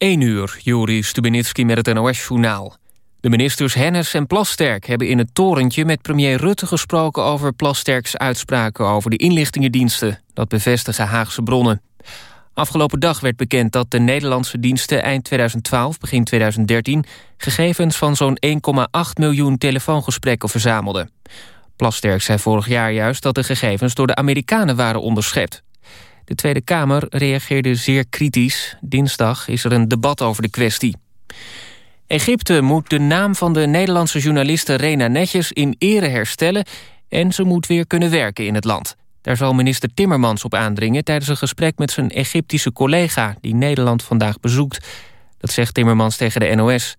1 uur, Juri Stubenitski met het NOS-journaal. De ministers Hennis en Plasterk hebben in het torentje met premier Rutte gesproken over Plasterks uitspraken over de inlichtingendiensten. Dat bevestigen Haagse bronnen. Afgelopen dag werd bekend dat de Nederlandse diensten eind 2012, begin 2013... gegevens van zo'n 1,8 miljoen telefoongesprekken verzamelden. Plasterk zei vorig jaar juist dat de gegevens door de Amerikanen waren onderschept. De Tweede Kamer reageerde zeer kritisch. Dinsdag is er een debat over de kwestie. Egypte moet de naam van de Nederlandse journaliste Rena Netjes in ere herstellen... en ze moet weer kunnen werken in het land. Daar zal minister Timmermans op aandringen... tijdens een gesprek met zijn Egyptische collega... die Nederland vandaag bezoekt. Dat zegt Timmermans tegen de NOS.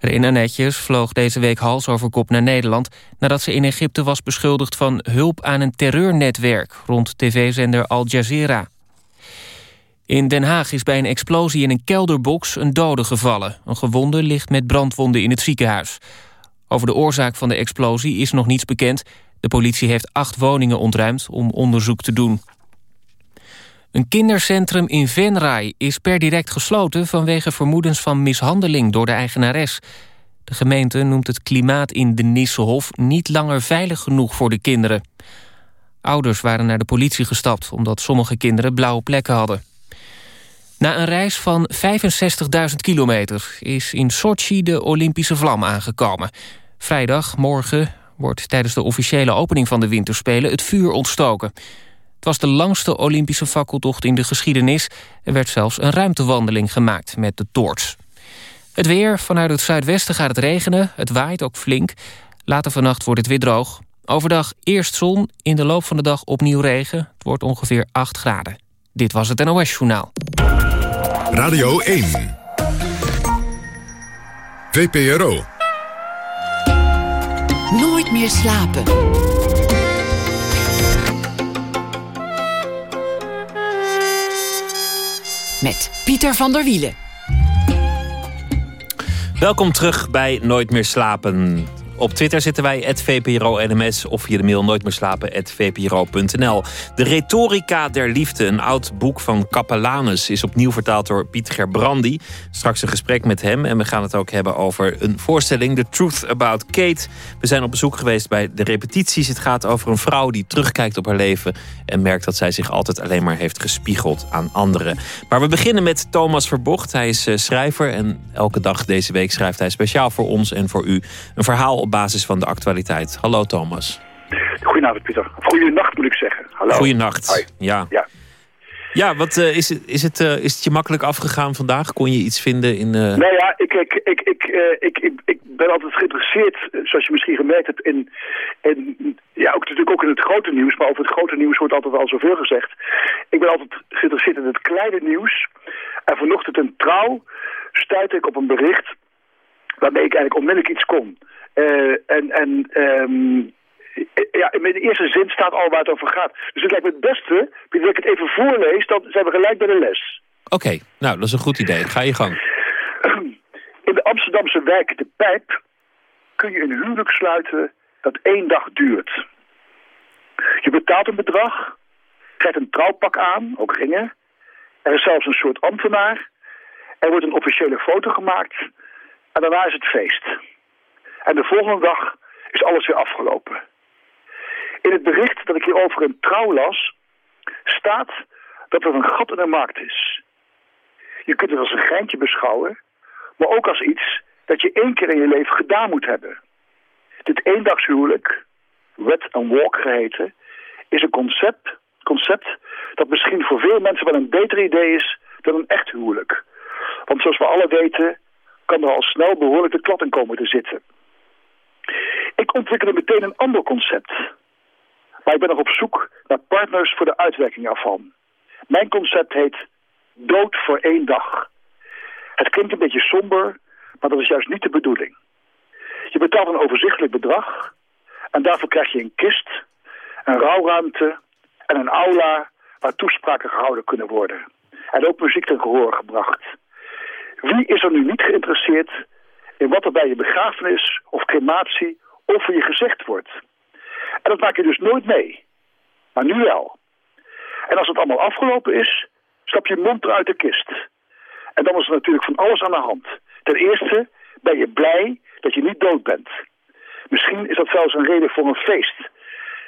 Rena Netjes vloog deze week hals over kop naar Nederland... nadat ze in Egypte was beschuldigd van hulp aan een terreurnetwerk... rond tv-zender Al Jazeera. In Den Haag is bij een explosie in een kelderbox een dode gevallen. Een gewonde ligt met brandwonden in het ziekenhuis. Over de oorzaak van de explosie is nog niets bekend. De politie heeft acht woningen ontruimd om onderzoek te doen. Een kindercentrum in Venray is per direct gesloten... vanwege vermoedens van mishandeling door de eigenares. De gemeente noemt het klimaat in de Nissehof... niet langer veilig genoeg voor de kinderen. Ouders waren naar de politie gestapt... omdat sommige kinderen blauwe plekken hadden. Na een reis van 65.000 kilometer is in Sochi de Olympische vlam aangekomen. Vrijdag, morgen, wordt tijdens de officiële opening van de winterspelen het vuur ontstoken. Het was de langste Olympische fakkeltocht in de geschiedenis. Er werd zelfs een ruimtewandeling gemaakt met de toorts. Het weer, vanuit het zuidwesten gaat het regenen. Het waait ook flink. Later vannacht wordt het weer droog. Overdag eerst zon, in de loop van de dag opnieuw regen. Het wordt ongeveer 8 graden. Dit was het NOS Journaal. Radio 1. VPRO. Nooit meer slapen. Met Pieter van der Wielen. Welkom terug bij Nooit meer slapen. Op Twitter zitten wij, @vpro_nms of via de mail nooit meer slapen, vpro.nl. De Retorica der Liefde, een oud boek van Capellanus... is opnieuw vertaald door Piet Gerbrandi. Straks een gesprek met hem en we gaan het ook hebben over een voorstelling... The Truth About Kate. We zijn op bezoek geweest bij de repetities. Het gaat over een vrouw die terugkijkt op haar leven... en merkt dat zij zich altijd alleen maar heeft gespiegeld aan anderen. Maar we beginnen met Thomas Verbocht. Hij is eh, schrijver en elke dag deze week schrijft hij speciaal voor ons en voor u... een verhaal op basis van de actualiteit. Hallo Thomas. Goedenavond Pieter. Goedenacht moet ik zeggen. Hallo. Goedenacht. Ja. ja. Ja, wat uh, is, het, is, het, uh, is het je makkelijk afgegaan vandaag? Kon je iets vinden in... Uh... Nou ja, ik, ik, ik, ik, ik, ik, ik, ben altijd geïnteresseerd, zoals je misschien gemerkt hebt, in, in ja, ook, natuurlijk ook in het grote nieuws, maar over het grote nieuws wordt altijd al zoveel gezegd. Ik ben altijd geïnteresseerd in het kleine nieuws. En vanochtend in Trouw stuitte ik op een bericht waarmee ik eigenlijk onmiddellijk iets kon. Uh, en en um, ja, in de eerste zin staat al waar het over gaat. Dus het lijkt me het beste, dat ik het even voorlees, dan zijn we gelijk bij de les. Oké, nou, dat is een goed idee. Ga je gang. In de Amsterdamse wijk De Pijp kun je een huwelijk sluiten dat één dag duurt. Je betaalt een bedrag, krijgt een trouwpak aan, ook ringen. Er is zelfs een soort ambtenaar. Er wordt een officiële foto gemaakt. En daarna is het feest. En de volgende dag is alles weer afgelopen. In het bericht dat ik hierover in Trouw las, staat dat er een gat in de markt is. Je kunt het als een geintje beschouwen, maar ook als iets dat je één keer in je leven gedaan moet hebben. Dit eendagshuwelijk, wet and walk geheten, is een concept, concept dat misschien voor veel mensen wel een beter idee is dan een echt huwelijk. Want zoals we alle weten, kan er al snel behoorlijk de klad in komen te zitten. Ik ontwikkelde meteen een ander concept. Maar ik ben nog op zoek naar partners voor de uitwerking ervan. Mijn concept heet dood voor één dag. Het klinkt een beetje somber, maar dat is juist niet de bedoeling. Je betaalt een overzichtelijk bedrag en daarvoor krijg je een kist, een rouwruimte en een aula waar toespraken gehouden kunnen worden. En ook muziek ten gehoor gebracht. Wie is er nu niet geïnteresseerd in wat er bij je begrafenis of crematie over je gezegd wordt. En dat maak je dus nooit mee. Maar nu wel. En als het allemaal afgelopen is, stap je mond uit de kist. En dan is er natuurlijk van alles aan de hand. Ten eerste ben je blij dat je niet dood bent. Misschien is dat zelfs een reden voor een feest.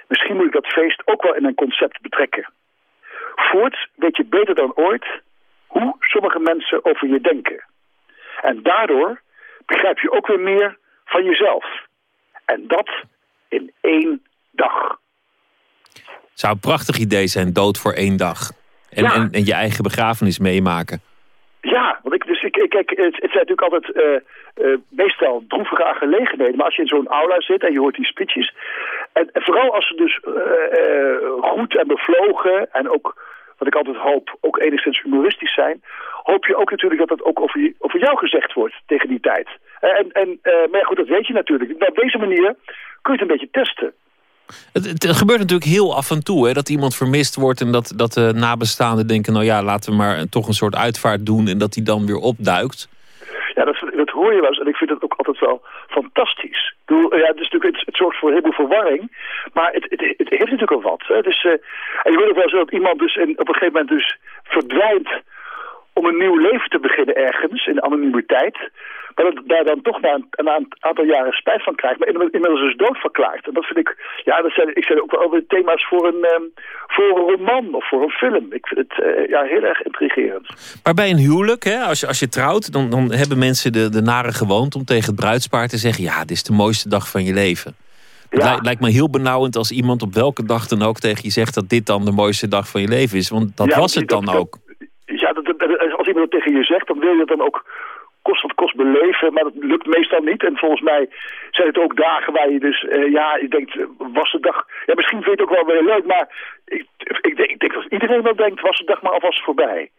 Misschien moet ik dat feest ook wel in een concept betrekken. Voorts weet je beter dan ooit hoe sommige mensen over je denken. En daardoor begrijp je ook weer meer van jezelf. En dat in één dag. Zou een prachtig idee zijn, dood voor één dag. En, en, en, je eigen begrafenis meemaken. Ja, want ik, dus ik, ik, kijk, het, het zijn natuurlijk altijd uh, uh, meestal droevige aangelegenheden. Maar als je in zo'n aula zit en je hoort die speeches. En, en vooral als ze dus uh, goed en bevlogen en ook, wat ik altijd hoop, ook enigszins humoristisch zijn. Hoop je ook natuurlijk dat dat ook over, over jou gezegd wordt tegen die tijd. En, en, maar ja, goed, dat weet je natuurlijk. op deze manier kun je het een beetje testen. Het, gebeurt natuurlijk heel af en toe hè, dat iemand vermist wordt en dat, dat de nabestaanden denken: nou ja, laten we maar toch een soort uitvaart doen en dat die dan weer opduikt. Ja, dat, dat hoor je wel eens en ik vind het ook altijd wel fantastisch. ja, het, is natuurlijk, het, het zorgt voor heel veel verwarring, maar het, het, het heeft natuurlijk al wat. Hè. Dus, uh, en je wil ook wel zo dat iemand dus in, op een gegeven moment dus verdwijnt om een nieuw leven te beginnen ergens, in anonimiteit. Maar dat daar dan toch na een, een, aantal jaren spijt van krijgt. Maar inmiddels is doodverklaard. En dat vind ik, ja, dat zijn, ik zijn ook wel weer thema's voor een, um, voor een roman of voor een film. Ik vind het uh, ja, heel erg intrigerend. Maar bij een huwelijk, hè, als, je, als je trouwt, dan, dan hebben mensen de, de nare gewoonte om tegen het bruidspaar te zeggen... ja, dit is de mooiste dag van je leven. Het ja. lijkt me heel benauwend als iemand op welke dag dan ook tegen je zegt... dat dit dan de mooiste dag van je leven is. Want dat was het dan ook. Ja, dat, als iemand dat tegen je zegt, dan wil je dat dan ook kost wat kost beleven, maar dat lukt meestal niet. En volgens mij zijn het ook dagen waar je dus, uh, ja, je denkt, was de dag... Ja, misschien vind je het ook wel weer leuk, maar ik, ik, denk, ik denk dat iedereen wel denkt, was de dag maar alvast voorbij.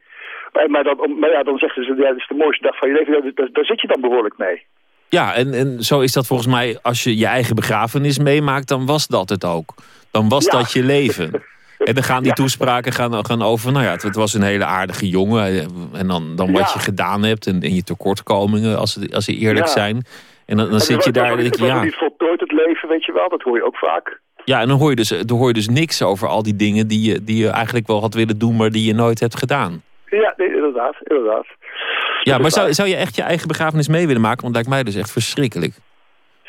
Maar, maar, dan, maar ja, dan zeggen ze, ja, dit is de mooiste dag van je leven. Daar, daar zit je dan behoorlijk mee. Ja, en, en zo is dat volgens mij, als je je eigen begrafenis meemaakt, dan was dat het ook. Dan was dat je leven. En dan gaan die toespraken gaan, gaan over, nou ja, het, was een hele aardige jongen. Eh, en dan, dan wat je gedaan hebt en, en je tekortkomingen, als, als ze eerlijk zijn. En dan, dan zit je daar en denk je, ja... niet voltooid het leven, weet je wel, dat hoor je ook vaak. Ja, en dan hoor je dus, dan hoor je dus niks over al die dingen die je, die je eigenlijk wel had willen doen, maar die je nooit hebt gedaan. Ja, nee, inderdaad, inderdaad. Ja, maar zou, zou je echt je eigen begrafenis mee willen maken? Want het lijkt mij dus echt verschrikkelijk.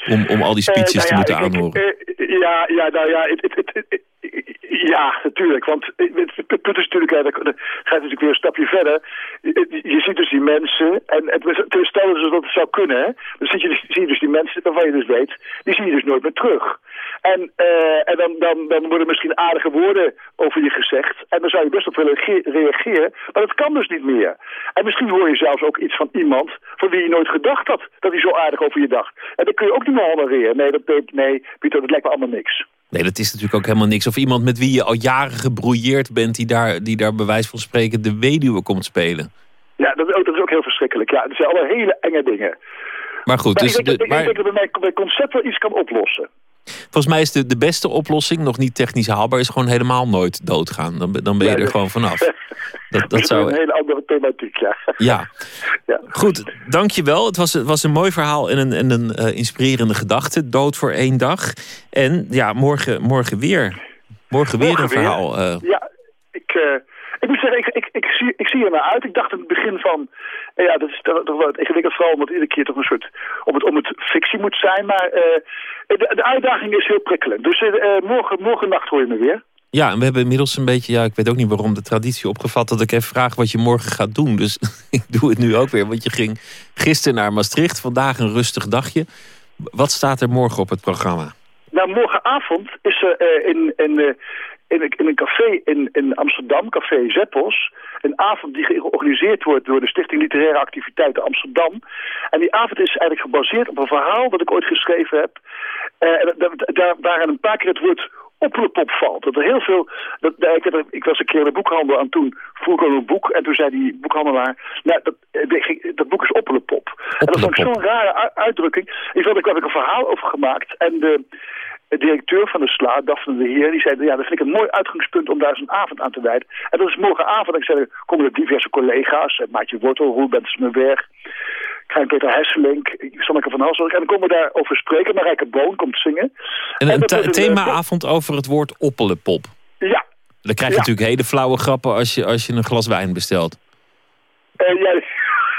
Om, om al die speeches uh, nou ja, te moeten aanhoren. Uh, ja, ja, nou ja, het, het, het, ja, natuurlijk. Want het natuurlijk, dan gaat natuurlijk weer een stapje verder. Je ziet dus die mensen, en stel dus dat het zou kunnen, dan zie je, dus, zie dus die mensen waarvan je dus weet, die zie je dus nooit meer terug. En, uh, en dan, dan, dan worden misschien aardige woorden over je gezegd. En dan zou je best op willen reageren. Maar dat kan dus niet meer. En misschien hoor je zelfs ook iets van iemand van wie je nooit gedacht had dat hij zo aardig over je dacht. En dan kun je ook niet meer honoreren. Nee, dat, nee Pieter, dat lijkt me allemaal niks. Nee, dat is natuurlijk ook helemaal niks. Of iemand met wie je al jaren gebrouilleerd bent... die daar, die daar bij wijze van spreken de weduwe komt spelen. Ja, dat, dat is ook heel verschrikkelijk. Ja, dat zijn allemaal hele enge dingen. Maar goed, dus... Ik denk, de, maar... ik denk dat bij concept wel iets kan oplossen. Volgens mij is de, de beste oplossing, nog niet technisch haalbaar... is gewoon helemaal nooit doodgaan. Dan, dan ben je er gewoon vanaf. Dat, dat, zou... een hele andere thematiek, ja. Ja. ja. Goed, dankjewel. Het was, het was een mooi verhaal en een, en een uh, inspirerende gedachte. Dood voor één dag. En ja, morgen, morgen weer. Morgen weer een verhaal. Uh... Ja, ik... Uh... Ik moet zeggen, ik, ik, ik, zie, ik zie er naar uit. Ik dacht in het begin van, ja, dat is toch, wel ingewikkeld, vooral omdat iedere keer toch een soort, om het, om het fictie moet zijn. Maar uh, de, de, uitdaging is heel prikkelend. Dus uh, morgen, morgen nacht hoor je me weer. Ja, en we hebben inmiddels een beetje, ja, ik weet ook niet waarom, de traditie opgevat dat ik even vraag wat je morgen gaat doen. Dus ik doe het nu ook weer, want je ging gisteren naar Maastricht, vandaag een rustig dagje. Wat staat er morgen op het programma? Nou, morgenavond is er uh, in, in, uh, in, in, een café in, in Amsterdam, Café Zeppels, een avond die georganiseerd wordt door de Stichting Literaire Activiteiten Amsterdam. En die avond is eigenlijk gebaseerd op een verhaal dat ik ooit geschreven heb. Uh, daar, daar, een paar keer het woord opvalt. valt. Dat er heel veel... Dat, ik, heb, ik was een keer in een boekhandel en toen vroeg ik een boek. En toen zei die boekhandelaar, nou, dat, dat boek is oppelepop. En dat vond ik zo'n rare uitdrukking. Ik vond, ik heb ik een verhaal over gemaakt. En de, de directeur van de SLA, Daphne de Heer, die zei... ja, dat vind ik een mooi uitgangspunt om daar eens een avond aan te wijden. En dat is morgenavond. Ik zei, komen er diverse collega's. Maatje Wortel, Roel Bensmenberg, Krijn Peter Hesselink, Sanneke van Halswijk. En dan komen we daarover spreken. Marijke Boon komt zingen. En een eh, themaavond over het woord oppelenpop. Ja. Dan krijg je natuurlijk hele flauwe grappen als je, als je een glas wijn bestelt. Uh, ja,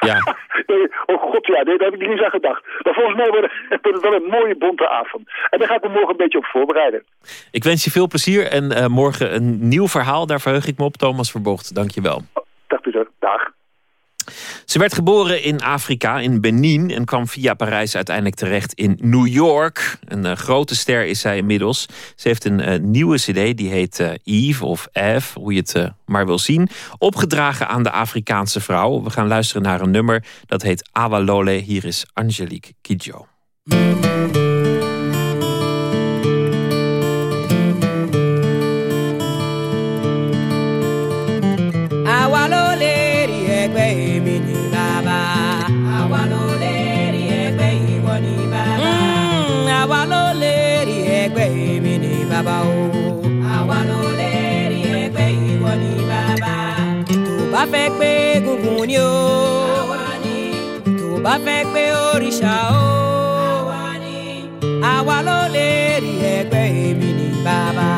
Ja. nee, oh god, ja, nee, daar heb ik niet eens aan gedacht. Maar volgens mij wordt het, wel een mooie bonte avond. En daar ga ik me morgen een beetje op voorbereiden. Ik wens je veel plezier en eh, morgen een nieuw verhaal. Daar verheug ik me op. Thomas Verbocht, dank je wel. Dag Pieter, dag. Ze werd geboren in Afrika, in Benin... en kwam via Parijs uiteindelijk terecht in New York. Een eh, grote ster is zij inmiddels. Ze heeft een eh, nieuwe cd, die heet uh, Eve of Eve, hoe je het maar wil zien. Opgedragen aan de Afrikaanse vrouw. We gaan luisteren naar een nummer dat heet Awalole. Hier is Angelique Kidjo. Bá fẹ́ pé gungun ni o. tó bá fẹ́ pé òrìṣà o. àwa ló lè rí ẹgbẹ́ èmi ni bàbá.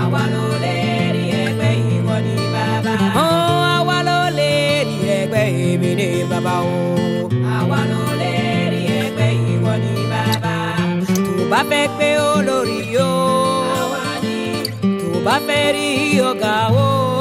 àwa ló lè rí ẹgbẹ́ ìwọ ni bàbá. àwa ló lè rí ẹgbẹ́ èmi ni bàbá o. àwa ló lè rí ẹgbẹ́ ìwọ ni bàbá. tó bá fẹ́ pé olórí o bá fẹ́ rí ọ̀gá o.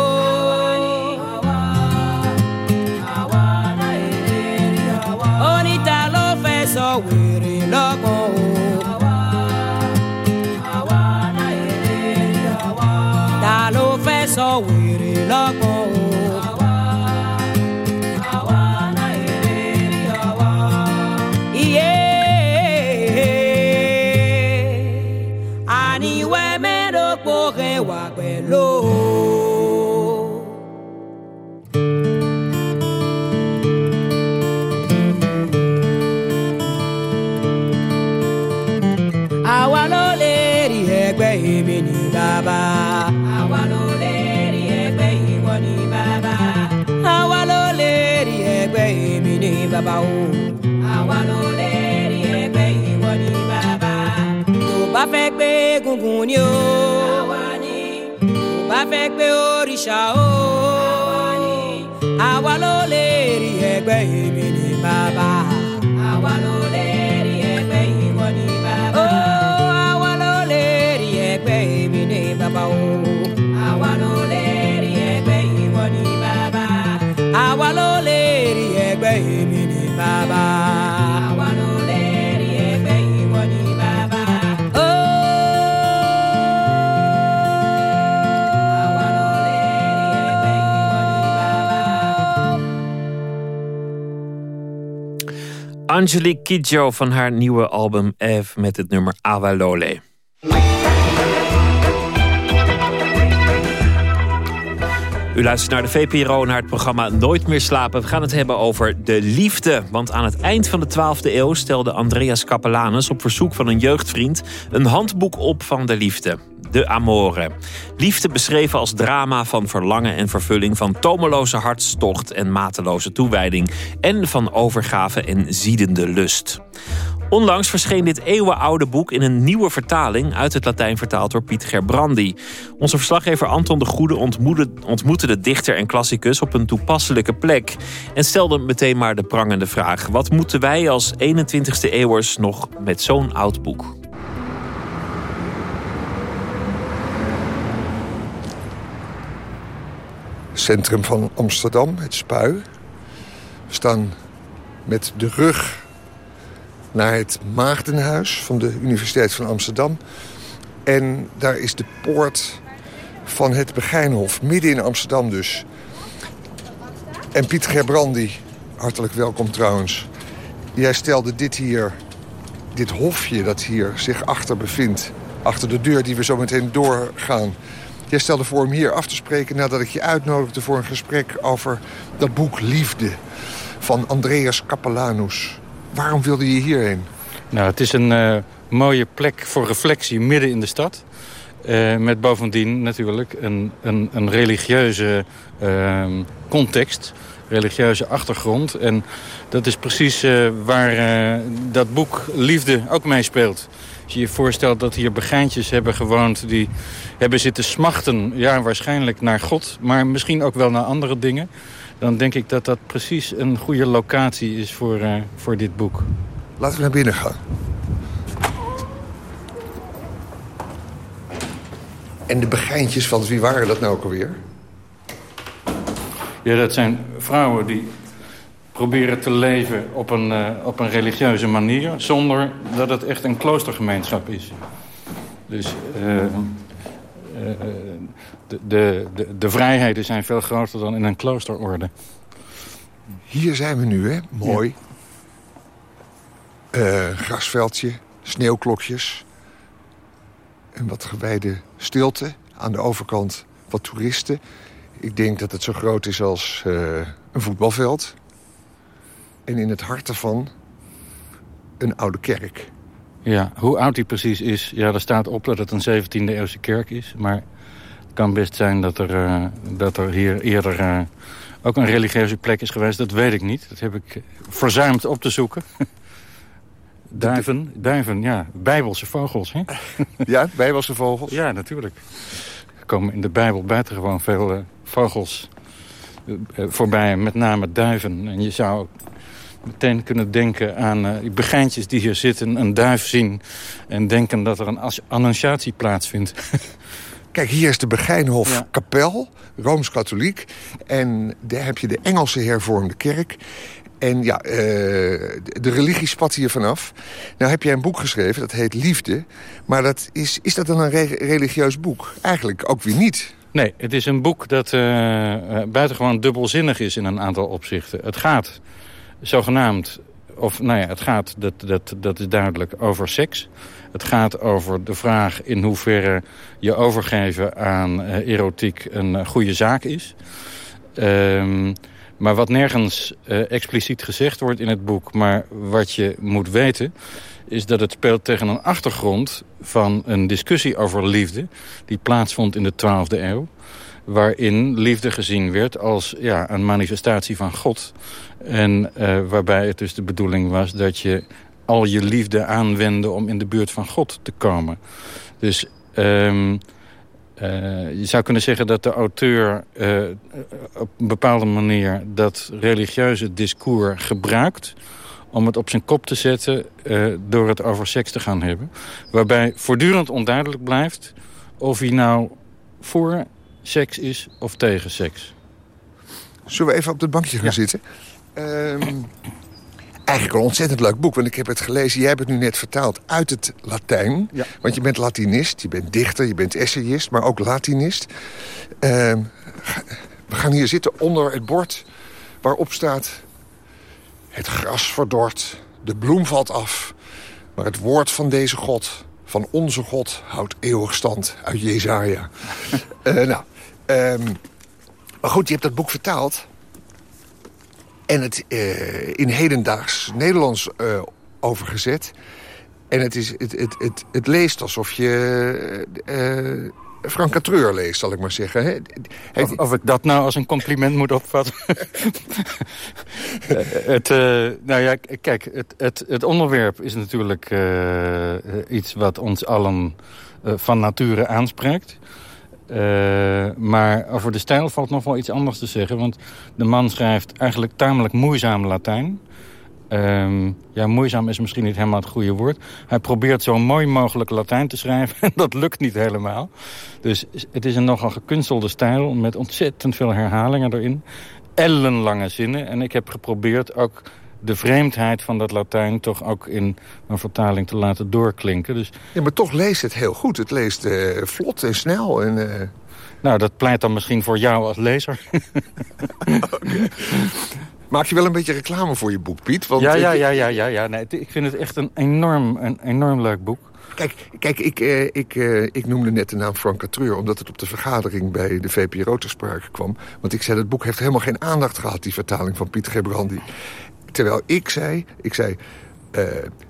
bá fẹ́ gbé gungun ni o. àwa bá fẹ́ pé òrìṣà o. àwa ló lè rí ẹgbẹ́ èmi ní bàbá. àwa ló Angelique Kidjo van haar nieuwe album Eve met het nummer Awalole. U luistert naar de VPRO, naar het programma Nooit meer slapen. We gaan het hebben over de liefde. Want aan het eind van de 12e eeuw stelde Andreas Capellanus op verzoek van een jeugdvriend een handboek op van de liefde. De Amore. Liefde beschreven als drama van verlangen en vervulling, van tomeloze hartstocht en mateloze toewijding en van overgave en ziedende lust. Onlangs verscheen dit eeuwenoude boek in een nieuwe vertaling... uit het Latijn vertaald door Piet Gerbrandi. Onze verslaggever Anton de Goede ontmoette, de dichter en klassicus... op een toepasselijke plek en stelde meteen maar de prangende vraag... wat moeten wij als 21e eeuwers nog met zo'n oud boek? Centrum van Amsterdam, het Spui. We staan met de rug naar het Maagdenhuis van de Universiteit van Amsterdam. En daar is de poort van het Begijnhof, midden in Amsterdam dus. En Piet Gerbrandi, hartelijk welkom trouwens. Jij stelde dit hier, dit hofje dat hier zich achter bevindt... achter de deur die we zo meteen doorgaan... Jij stelde voor om hier af te spreken nadat ik je uitnodigde voor een gesprek over dat boek Liefde van Andreas Capellanus. Waarom wilde je hierheen? Nou, het is een uh, mooie plek voor reflectie midden in de stad. Uh, met bovendien natuurlijk een, een, een religieuze uh, context, religieuze achtergrond. En dat is precies waar dat boek Liefde ook meespeelt. Als je je voorstelt dat hier begijntjes hebben gewoond... die hebben zitten smachten, ja, waarschijnlijk naar God... maar misschien ook wel naar andere dingen. dan denk ik dat dat precies een goede locatie is voor, uh, voor dit boek. Laten we naar binnen gaan. En de begijntjes van wie waren dat nou ook alweer? Ja, dat zijn vrouwen die proberen te leven op een, uh, op een religieuze manier... zonder dat het echt een kloostergemeenschap is. Dus uh, uh, de, de, de, de, vrijheden zijn veel groter dan in een kloosterorde. Hier zijn we nu, hè? Mooi. Ja. grasveldje, sneeuwklokjes. Een wat gewijde stilte. Aan de overkant wat toeristen. Ik denk dat het zo groot is als een voetbalveld. En in het hart ervan een oude kerk. Ja, hoe oud die precies is, ja, er staat op dat het een 17e eeuwse kerk is. Maar het kan best zijn dat er, uh, dat er hier eerder uh, ook een religieuze plek is geweest. Dat weet ik niet. Dat heb ik verzuimd op te zoeken. duiven, duiven, ja, bijbelse vogels, hè? Ja, bijbelse vogels? Ja, natuurlijk. Er komen in de Bijbel buitengewoon veel uh, vogels voorbij, met name duiven. En je zou meteen kunnen denken aan uh, die begijntjes die hier zitten... een duif zien en denken dat er een annunciatie plaatsvindt. Kijk, hier is de Begijnhof ja. Kapel, Rooms-Katholiek. En daar heb je de Engelse hervormde kerk. En ja, uh, de religie spat hier vanaf. Nou heb jij een boek geschreven, dat heet Liefde. Maar dat is, is dat dan een re religieus boek? Eigenlijk ook weer niet. Nee, het is een boek dat uh, buitengewoon dubbelzinnig is in een aantal opzichten. Het gaat zogenaamd, of nou ja, het gaat, dat, dat, dat is duidelijk, over seks. Het gaat over de vraag in hoeverre je overgeven aan uh, erotiek een uh, goede zaak is. Um, maar wat nergens uh, expliciet gezegd wordt in het boek... maar wat je moet weten, is dat het speelt tegen een achtergrond... van een discussie over liefde die plaatsvond in de 12e eeuw waarin liefde gezien werd als ja, een manifestatie van God. En uh, waarbij het dus de bedoeling was dat je al je liefde aanwendde om in de buurt van God te komen. Dus um, uh, je zou kunnen zeggen dat de auteur uh, op een bepaalde manier dat religieuze discours gebruikt om het op zijn kop te zetten door het over seks te gaan hebben. Waarbij voortdurend onduidelijk blijft of hij nou voor seks is of tegen seks. Zullen we even op het bankje gaan ja. zitten? Um, eigenlijk een ontzettend leuk boek, want ik heb het gelezen. Jij hebt het nu net vertaald uit het Latijn. Ja. Want je bent Latinist, je bent dichter, je bent essayist, maar ook Latinist. Um, we gaan hier zitten onder het bord waarop staat... Het gras verdort, de bloem valt af... maar het woord van deze God, van onze God, houdt eeuwig stand uit Jezaja. uh, nou, um, maar goed, je hebt dat boek vertaald... En het uh, in hedendaags Nederlands uh, overgezet. En het, is, het, het, het, het leest alsof je uh, Frank Catreur leest, zal ik maar zeggen. Hè? Of, of, ik dat nou als een compliment moet opvatten? het, nou ja, kijk, het, het, het onderwerp is natuurlijk iets wat ons allen van nature aanspreekt. Uh, maar over de stijl valt nog wel iets anders te zeggen. Want de man schrijft eigenlijk tamelijk moeizaam Latijn. Uh, ja, moeizaam is misschien niet helemaal het goede woord. Hij probeert zo mooi mogelijk Latijn te schrijven. En dat lukt niet helemaal. Dus het is een nogal gekunstelde stijl met ontzettend veel herhalingen erin. Ellenlange zinnen. En ik heb geprobeerd ook de vreemdheid van dat Latijn toch ook in een vertaling te laten doorklinken. Dus... Ja, maar toch leest het heel goed. Het leest uh, vlot en snel. En, uh... Nou, dat pleit dan misschien voor jou als lezer. okay. Maak je wel een beetje reclame voor je boek, Piet? Want ja, ja, ja, ja, ja, ja. Nee, ik vind het echt een enorm, een enorm leuk boek. Kijk, kijk ik, uh, ik, uh, ik noemde net de naam Frank Catreur... omdat het op de vergadering bij de VPRO ter sprake kwam. Want ik zei, het boek heeft helemaal geen aandacht gehad... die vertaling van Piet Gebrandi. Terwijl ik zei, ik zei... Uh,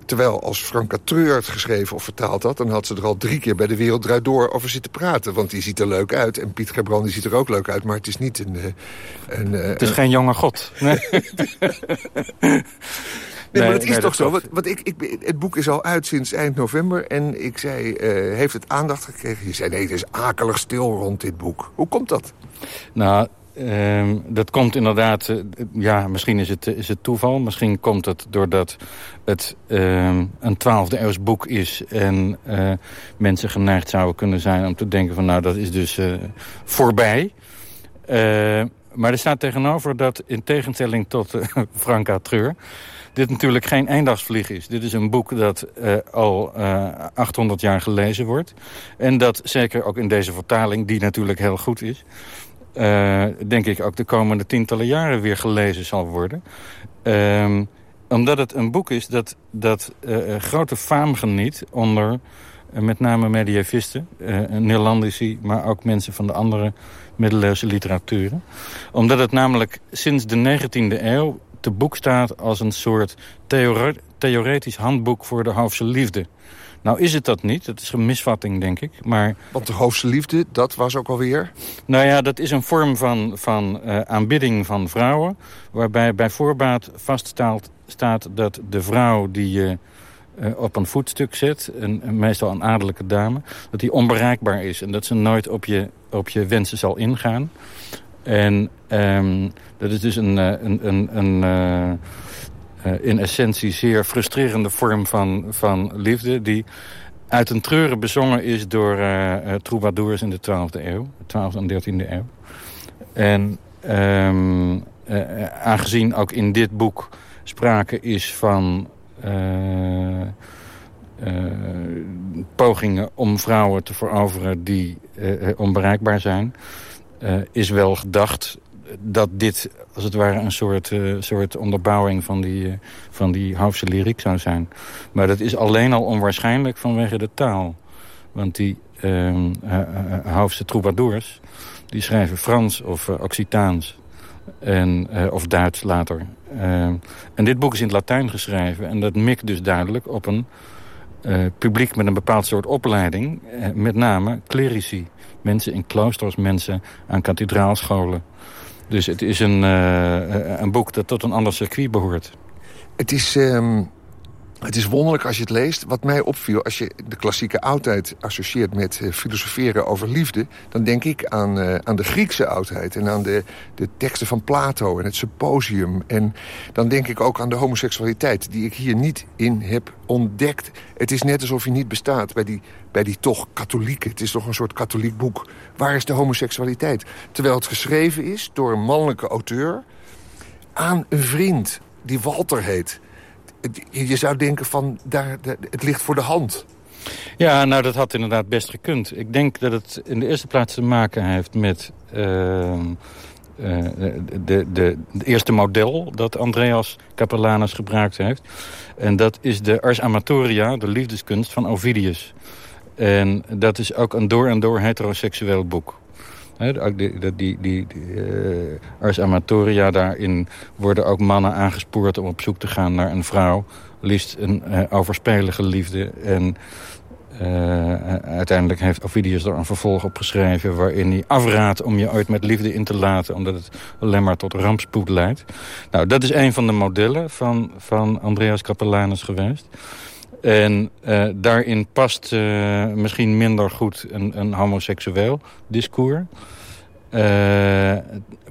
terwijl als Frank Catreur het geschreven of vertaald had... dan had ze er al drie keer bij De Wereld Draait Door over zitten praten. Want die ziet er leuk uit. En Piet Gerbrandi ziet er ook leuk uit. Maar het is niet een... een het is geen jonge god. Nee. Nee, nee, maar het is nee, toch zo. Want, want ik, ik, het boek is al uit sinds eind november. En ik zei, uh, heeft het aandacht gekregen? Je zei, nee, het is akelig stil rond dit boek. Hoe komt dat? Nou, ehm, dat komt inderdaad, eh, ja, misschien is het, is het toeval. Misschien komt het doordat het ehm, een twaalfde eeuws boek is... en uh, mensen geneigd zouden kunnen zijn om te denken van... nou, dat is dus voorbij. maar er staat tegenover dat in tegenstelling tot Franka Treur dit natuurlijk geen eendagsvlieg is. Dit is een boek dat al uh, eh, 800 jaar gelezen wordt. En dat zeker ook in deze vertaling, die natuurlijk heel goed is... Uh, denk ik ook de komende tientallen jaren weer gelezen zal worden. Ehm, omdat het een boek is dat, dat grote faam geniet onder met name medievisten, Nederlandici... maar ook mensen van de andere middeleeuwse literaturen. Omdat het namelijk sinds de 19e eeuw te boek staat als een soort theoretisch handboek voor de Hoofdse liefde. Nou is het dat niet, dat is een misvatting denk ik. Maar... Want de Hoofdse liefde, dat was ook alweer? Nou ja, dat is een vorm van, van uh, aanbidding van vrouwen... waarbij bij voorbaat vaststaat staat dat de vrouw die je uh, op een voetstuk zet... Een, meestal een adellijke dame, dat die onbereikbaar is... en dat ze nooit op je, op je wensen zal ingaan. En um, dat is dus een, eh, een, een, een uh, in essentie zeer frustrerende vorm van, van liefde... die uit een treuren bezongen is door uh, troubadours in de 12e eeuw. 12e en 13e eeuw. En um, aangezien ook in dit boek sprake is van... pogingen om vrouwen te veroveren die onbereikbaar zijn... Is wel gedacht dat dit als het ware een soort, uh, soort onderbouwing van die, uh, van die Hoofdse lyriek zou zijn. Maar dat is alleen al onwaarschijnlijk vanwege de taal. Want die uh, troubadours, die schrijven Frans of Occitaans. En, of Duits later. Ehm, en dit boek is in het Latijn geschreven. En dat mikt dus duidelijk op een publiek met een bepaald soort opleiding. met name clerici mensen in kloosters, mensen aan kathedraalscholen. Dus het is een, uh, een boek dat tot een ander circuit behoort. Het is, um, het is wonderlijk als je het leest. Wat mij opviel, als je de klassieke oudheid associeert met uh, filosoferen over liefde... dan denk ik aan, uh, aan de Griekse oudheid en aan de, de teksten van Plato en het symposium. En dan denk ik ook aan de homoseksualiteit, die ik hier niet in heb ontdekt. Het is net alsof je niet bestaat bij die bij die toch katholieken. Het is toch een soort katholiek boek. Waar is de homoseksualiteit? Terwijl het geschreven is door een mannelijke auteur... aan een vriend die Walter heet. Je zou denken van, daar, het ligt voor de hand. Ja, nou dat had inderdaad best gekund. Ik denk dat het in de eerste plaats te maken heeft met... Uh, de, de, de, eerste model dat Andreas Capellanus gebruikt heeft. En dat is de Ars Amatoria, de liefdeskunst van Ovidius. En dat is ook een door en door heteroseksueel boek. He, die, die, uh, Ars Amatoria, daarin worden ook mannen aangespoord om op zoek te gaan naar een vrouw. Liefst een uh, overspelige liefde. En uh, uiteindelijk heeft Ovidius er een vervolg op geschreven... waarin hij afraadt om je ooit met liefde in te laten... omdat het alleen maar tot rampspoed leidt. Nou, dat is een van de modellen van, van Andreas Capellanus geweest. En uh, daarin past uh, misschien minder goed een, een homoseksueel discours. Uh,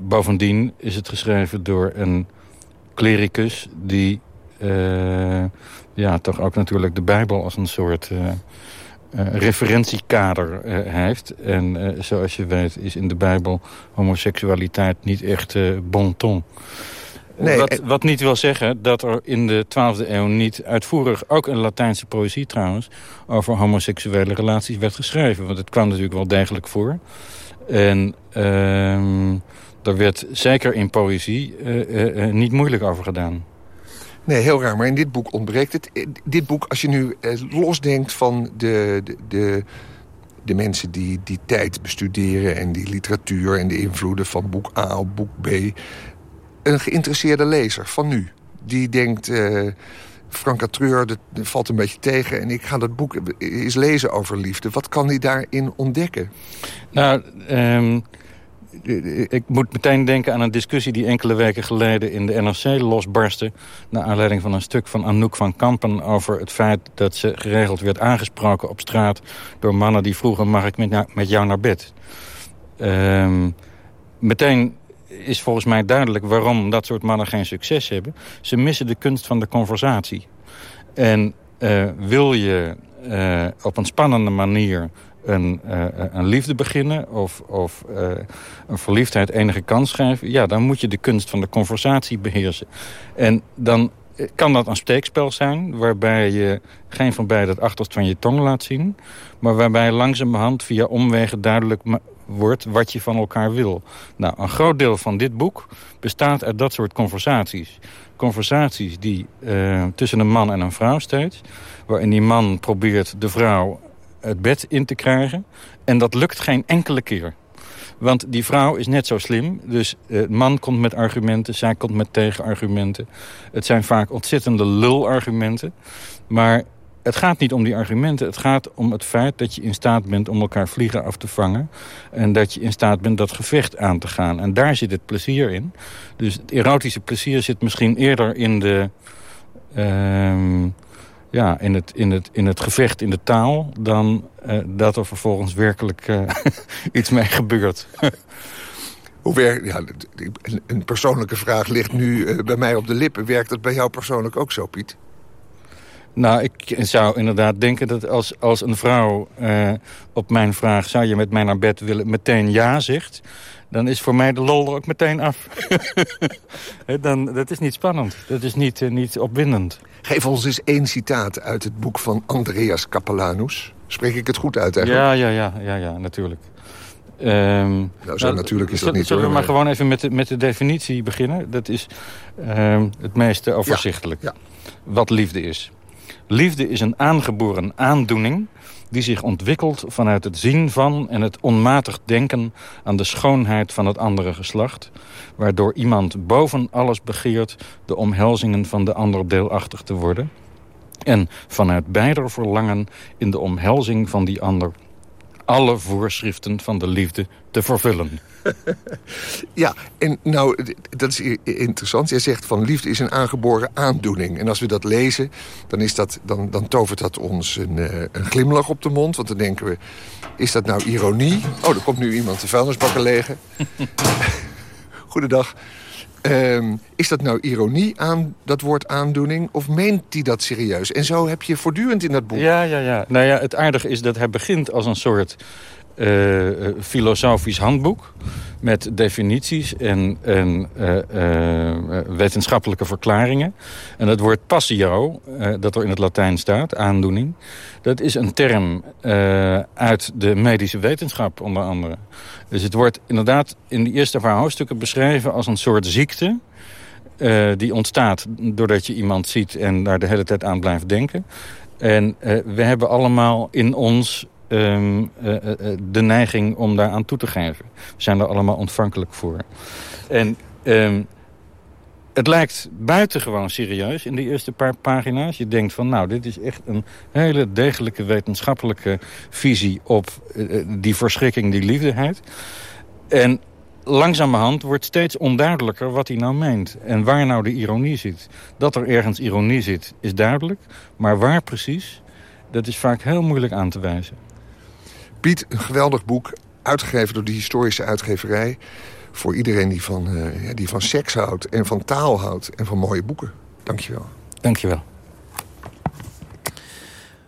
bovendien is het geschreven door een klericus... die ja, toch ook natuurlijk de Bijbel als een soort referentiekader heeft. En zoals je weet is in de Bijbel homoseksualiteit niet echt bon ton. Nee, wat, wat, niet wil zeggen dat er in de 12e eeuw niet uitvoerig... ook in Latijnse poëzie trouwens... over homoseksuele relaties werd geschreven. Want het kwam natuurlijk wel degelijk voor. En uh, er werd zeker in poëzie uh, uh, niet moeilijk over gedaan. Nee, heel raar. Maar in dit boek ontbreekt het. Dit boek, als je nu losdenkt van de, de, de, de mensen die die tijd bestuderen... en die literatuur en de invloeden van boek A op boek B een geïnteresseerde lezer van nu. Die denkt, uh, Treur, dat, valt een beetje tegen... en ik ga dat boek eens lezen over liefde. Wat kan hij daarin ontdekken? Nou, um, ik moet meteen denken aan een discussie die enkele weken geleden in de NRC losbarstte... naar aanleiding van een stuk van Anouk van Kampen... over het feit dat ze geregeld werd aangesproken op straat... door mannen die vroegen, mag ik met, met jou naar bed? Um, meteen is volgens mij duidelijk waarom dat soort mannen geen succes hebben. Ze missen de kunst van de conversatie. En uh, wil je uh, op een spannende manier een, uh, een liefde beginnen... of, of een verliefdheid enige kans geven... ja, dan moet je de kunst van de conversatie beheersen. En dan kan dat een steekspel zijn... waarbij je geen van beiden het achterste van je tong laat zien... maar waarbij langzamerhand via omwegen duidelijk wordt wat je van elkaar wil. Nou, een groot deel van dit boek bestaat uit dat soort conversaties. Conversaties die uh, tussen een man en een vrouw steeds... waarin die man probeert de vrouw het bed in te krijgen... en dat lukt geen enkele keer. Want die vrouw is net zo slim. Dus uh, man komt met argumenten, zij komt met tegenargumenten. Het zijn vaak ontzettende lulargumenten. Maar het gaat niet om die argumenten. Het gaat om het feit dat je in staat bent om elkaar vliegen af te vangen. En dat je in staat bent dat gevecht aan te gaan. En daar zit het plezier in. Dus het erotische plezier zit misschien eerder in de... Uh, ja, in het, in, het, in het gevecht in de taal... dan uh, dat er vervolgens werkelijk uh, iets mee gebeurt. Hoe werkt, ja, een persoonlijke vraag ligt nu uh, bij mij op de lippen. Werkt dat bij jou persoonlijk ook zo, Piet? Nou, ik zou inderdaad denken dat als, als een vrouw uh, op mijn vraag... zou je met mij naar bed willen, meteen ja zegt... dan is voor mij de lol er ook meteen af. dan, dat is niet spannend. Dat is niet, uh, niet opwindend. Geef ons eens één citaat uit het boek van Andreas Capellanus. Spreek ik het goed uit eigenlijk? Ja, ja, ja, ja, ja natuurlijk. Um, nou, zo nou, natuurlijk is dat niet. Zullen we maar gewoon even met de, met de definitie beginnen? Dat is um, het meest overzichtelijk. Ja, ja. Wat liefde is. Liefde is een aangeboren aandoening die zich ontwikkelt vanuit het zien van en het onmatig denken aan de schoonheid van het andere geslacht, waardoor iemand boven alles begeert de omhelzingen van de ander deelachtig te worden en vanuit beider verlangen in de omhelzing van die ander alle voorschriften van de liefde te vervullen. ja, en nou, dat is interessant. Jij zegt van liefde is een aangeboren aandoening. En als we dat lezen, dan, is dat, dan, dan tovert dat ons een, uh, een glimlach op de mond. Want dan denken we, is dat nou ironie? Oh, er komt nu iemand de vuilnisbakken legen. Goedendag. Um, is dat nou ironie aan dat woord aandoening? Of meent hij dat serieus? En zo heb je voortdurend in dat boek... Ja, ja, ja. Nou ja, het aardige is dat hij begint als een soort uh, filosofisch handboek met definities en, uh, wetenschappelijke verklaringen. En het woord passio, dat er in het Latijn staat, aandoening... dat is een term uit de medische wetenschap onder andere. Dus het wordt inderdaad in de eerste paar hoofdstukken beschreven als een soort ziekte... die ontstaat doordat je iemand ziet en daar de hele tijd aan blijft denken... En we hebben allemaal in ons um, uh, uh, de neiging om daar aan toe te geven. We zijn er allemaal ontvankelijk voor. En um, het lijkt buitengewoon serieus in die eerste paar pagina's. Je denkt van, nou, dit is echt een hele degelijke wetenschappelijke visie... op die verschrikking, die liefdeheid. En langzamerhand wordt steeds onduidelijker wat hij nou meent. En waar nou de ironie zit. Dat er ergens ironie zit, is duidelijk. Maar waar precies, dat is vaak heel moeilijk aan te wijzen. Piet, een geweldig boek, uitgegeven door de historische uitgeverij... voor iedereen die van, uh, die van seks houdt en van taal houdt en van mooie boeken. Dankjewel. Dankjewel.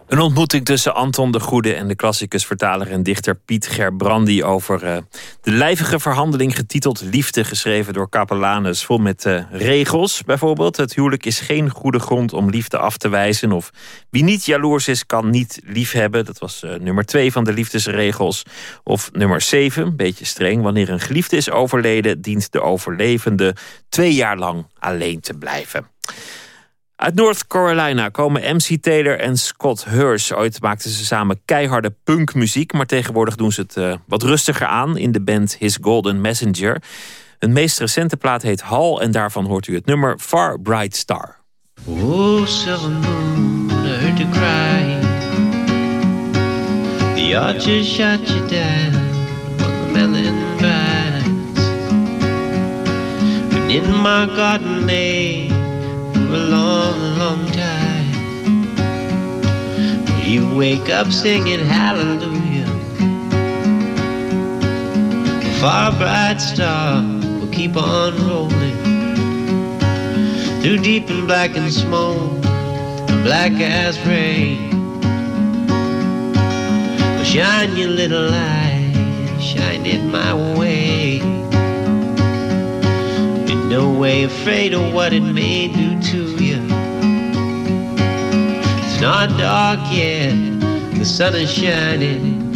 Een ontmoeting tussen Anton de Goede en de klassicus, vertaler en dichter Piet Gerbrandi over uh, de lijvige verhandeling getiteld Liefde, geschreven door Capellanus, vol met uh, regels. Bijvoorbeeld, het huwelijk is geen goede grond om liefde af te wijzen. Of wie niet jaloers is, kan niet liefhebben. Dat was uh, nummer twee van de liefdesregels. Of nummer zeven, een beetje streng. Wanneer een geliefde is overleden, dient de overlevende twee jaar lang alleen te blijven. Uit North Carolina komen MC Taylor en Scott Hurst. Ooit maakten ze samen keiharde punkmuziek... maar tegenwoordig doen ze het uh, wat rustiger aan in de band His Golden Messenger. Hun meest recente plaat heet Hall en daarvan hoort u het nummer Far Bright Star. Oh, silver moon, I heard cry. The archers shot you down the melon. And in my garden lay a long, long time. You wake up singing hallelujah. Far bright star will keep on rolling through deep and black and smoke, black as rain. Shine your little light, shine it my way. In no way afraid of what it may do to not dark yet, the sun is shining.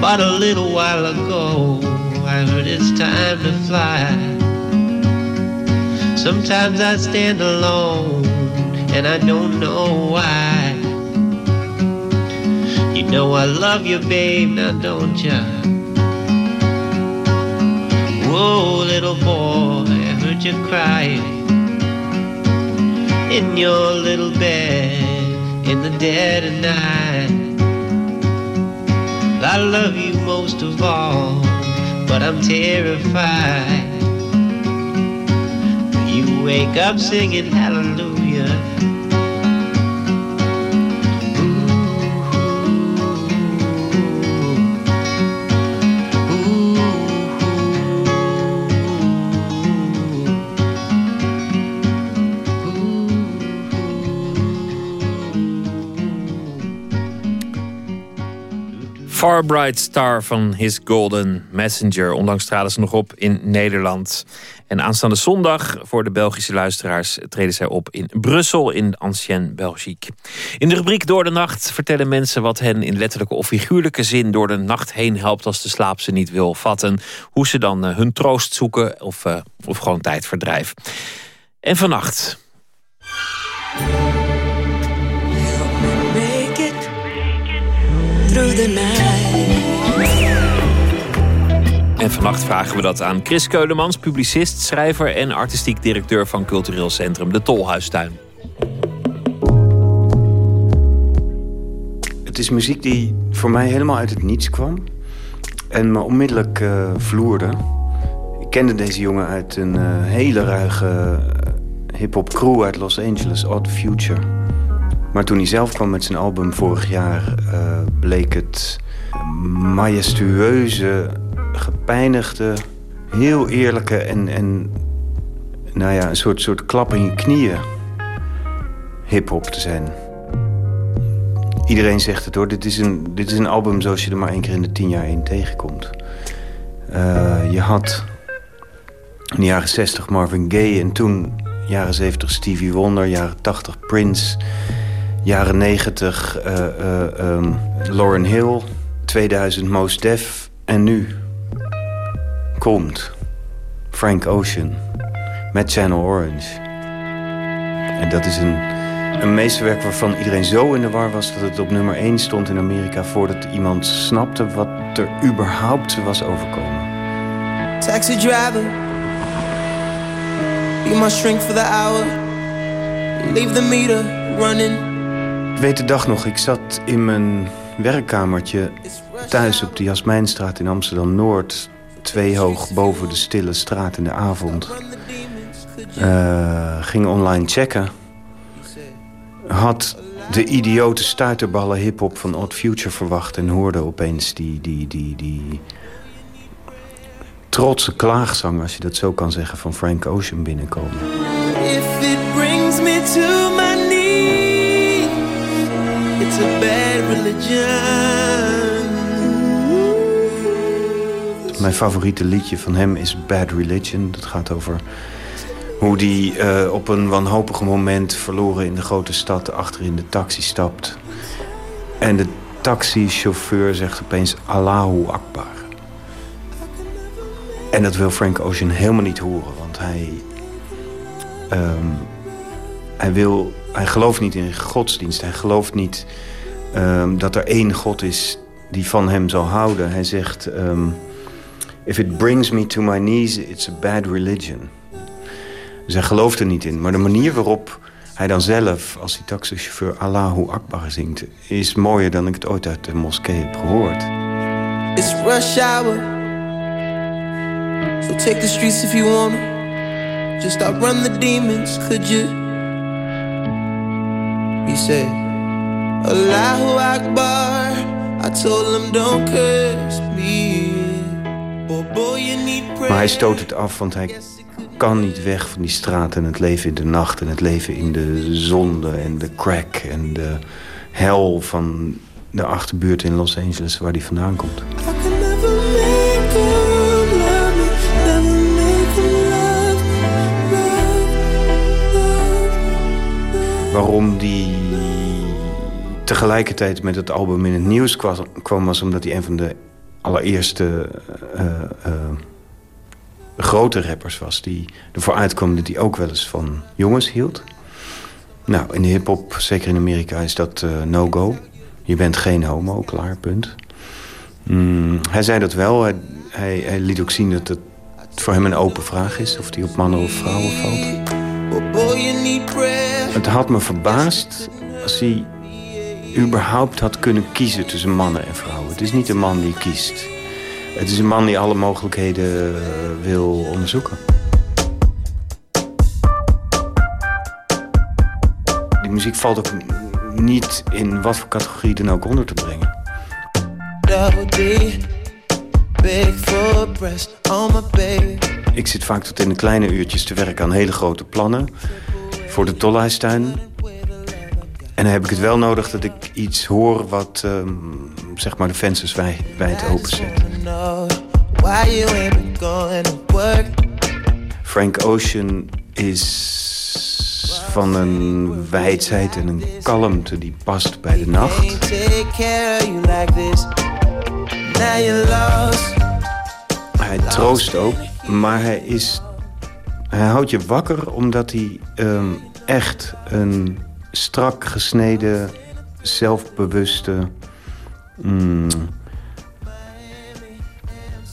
But a little while ago, I heard it's time to fly. Sometimes I stand alone, and I don't know why. You know I love you, babe, now don't ya? Whoa, little boy, I heard you crying in your little bed in the dead of night. I love you most of all, but I'm terrified. You wake up singing hallelujah. Far Bright Star van His Golden Messenger. Onlangs traden ze nog op in Nederland. En aanstaande zondag, voor de Belgische luisteraars... treden zij op in Brussel in Ancien Belgique. In de rubriek Door de Nacht vertellen mensen... wat hen in letterlijke of figuurlijke zin door de nacht heen helpt... als de slaap ze niet wil vatten. Hoe ze dan eh, hun troost zoeken of, uh, of gewoon tijdverdrijf. En vannacht... through the night. En vannacht vragen we dat aan Chris Keulemans, publicist, schrijver en artistiek directeur van cultureel centrum De Tolhuistuin. Het is muziek die voor mij helemaal uit het niets kwam en me onmiddellijk uh, vloerde. Ik kende deze jongen uit een uh, hele ruige uh, hip-hop crew uit Los Angeles, Odd Future. Maar toen hij zelf kwam met zijn album vorig jaar, uh, bleek het majestueuze, gepijnigde, heel eerlijke en, en nou ja, een soort, soort klap in je knieën hip-hop te zijn. Iedereen zegt het hoor, dit is, een, dit is een album zoals je er maar één keer in de tien jaar in tegenkomt. Uh, je had in de jaren 60 Marvin Gaye en toen jaren 70 Stevie Wonder, jaren 80 Prince jaren 90 uh, uh, um, Lauren Hill, 2000 Mos Def en nu komt Frank Ocean met Channel Orange. En dat is een, een meesterwerk waarvan iedereen zo in de war was... dat het op nummer 1 stond in Amerika... voordat iemand snapte wat er überhaupt was overkomen. Taxi driver Be my shrink for the hour Leave the meter running weet de dag nog, ik zat in mijn werkkamertje thuis op de Jasmijnstraat in Amsterdam-Noord. Twee hoog boven de stille straat in de avond. Uh, ging online checken. Had de idiote stuiterballen hip-hop van Odd Future verwacht... en hoorde opeens die, die, die, die trotse klaagzang, als je dat zo kan zeggen... van Frank Ocean binnenkomen. If it brings me to bad religion. Mijn favoriete liedje van hem is Bad Religion. Dat gaat over hoe die uh, op een wanhopig moment verloren in de grote stad achter in de taxi stapt. En de taxichauffeur zegt opeens Allahu Akbar. En dat wil Frank Ocean helemaal niet horen, want hij, um, hij wil hij gelooft niet in godsdienst. Hij gelooft niet um, dat er één God is die van hem zal houden. Hij zegt... Um, If it brings me to my knees, it's a bad religion. Dus hij gelooft er niet in. Maar de manier waarop hij dan zelf, als die taxichauffeur Allahu Akbar zingt... is mooier dan ik het ooit uit de moskee heb gehoord. It's rush hour. So take the streets if you want Just outrun the demons, could you? He said, Allahu Akbar. I told him, don't curse me. Bobo, you need Maar hij stoot het af, want hij kan niet weg van die straat... en het leven in de nacht en het leven in de zonde en de crack... en de hel van de achterbuurt in Los Angeles waar hij vandaan komt. Waarom die tegelijkertijd met het album in het nieuws kwam, kwam was omdat hij een van de allereerste eh, eh, grote rappers was... die ervoor uitkwam dat hij ook wel eens van jongens hield. Nou, in de hiphop, zeker in Amerika, is dat eh, no-go. Je bent geen homo, klaar, punt. Mm, hij zei dat wel. Hij, hij, hij liet ook zien dat het voor hem een open vraag is... of hij op mannen of vrouwen valt. Het had me verbaasd als hij überhaupt had kunnen kiezen tussen mannen en vrouwen. Het is niet een man die kiest. Het is een man die alle mogelijkheden eh, wil onderzoeken. Die muziek valt ook niet in wat voor categorie dan ook onder te brengen. Ik zit vaak tot in de kleine uurtjes te werken aan hele grote plannen... voor de Tolhuistuin. En dan heb ik het wel nodig dat ik iets hoor wat ehm, zeg maar de vensters wij, wijd to work. Frank Ocean is van een wijsheid en een kalmte die past bij de nacht. Hij troost ook, maar hij is... Hij houdt je wakker omdat hij ehm, echt een strak gesneden, zelfbewuste... mm,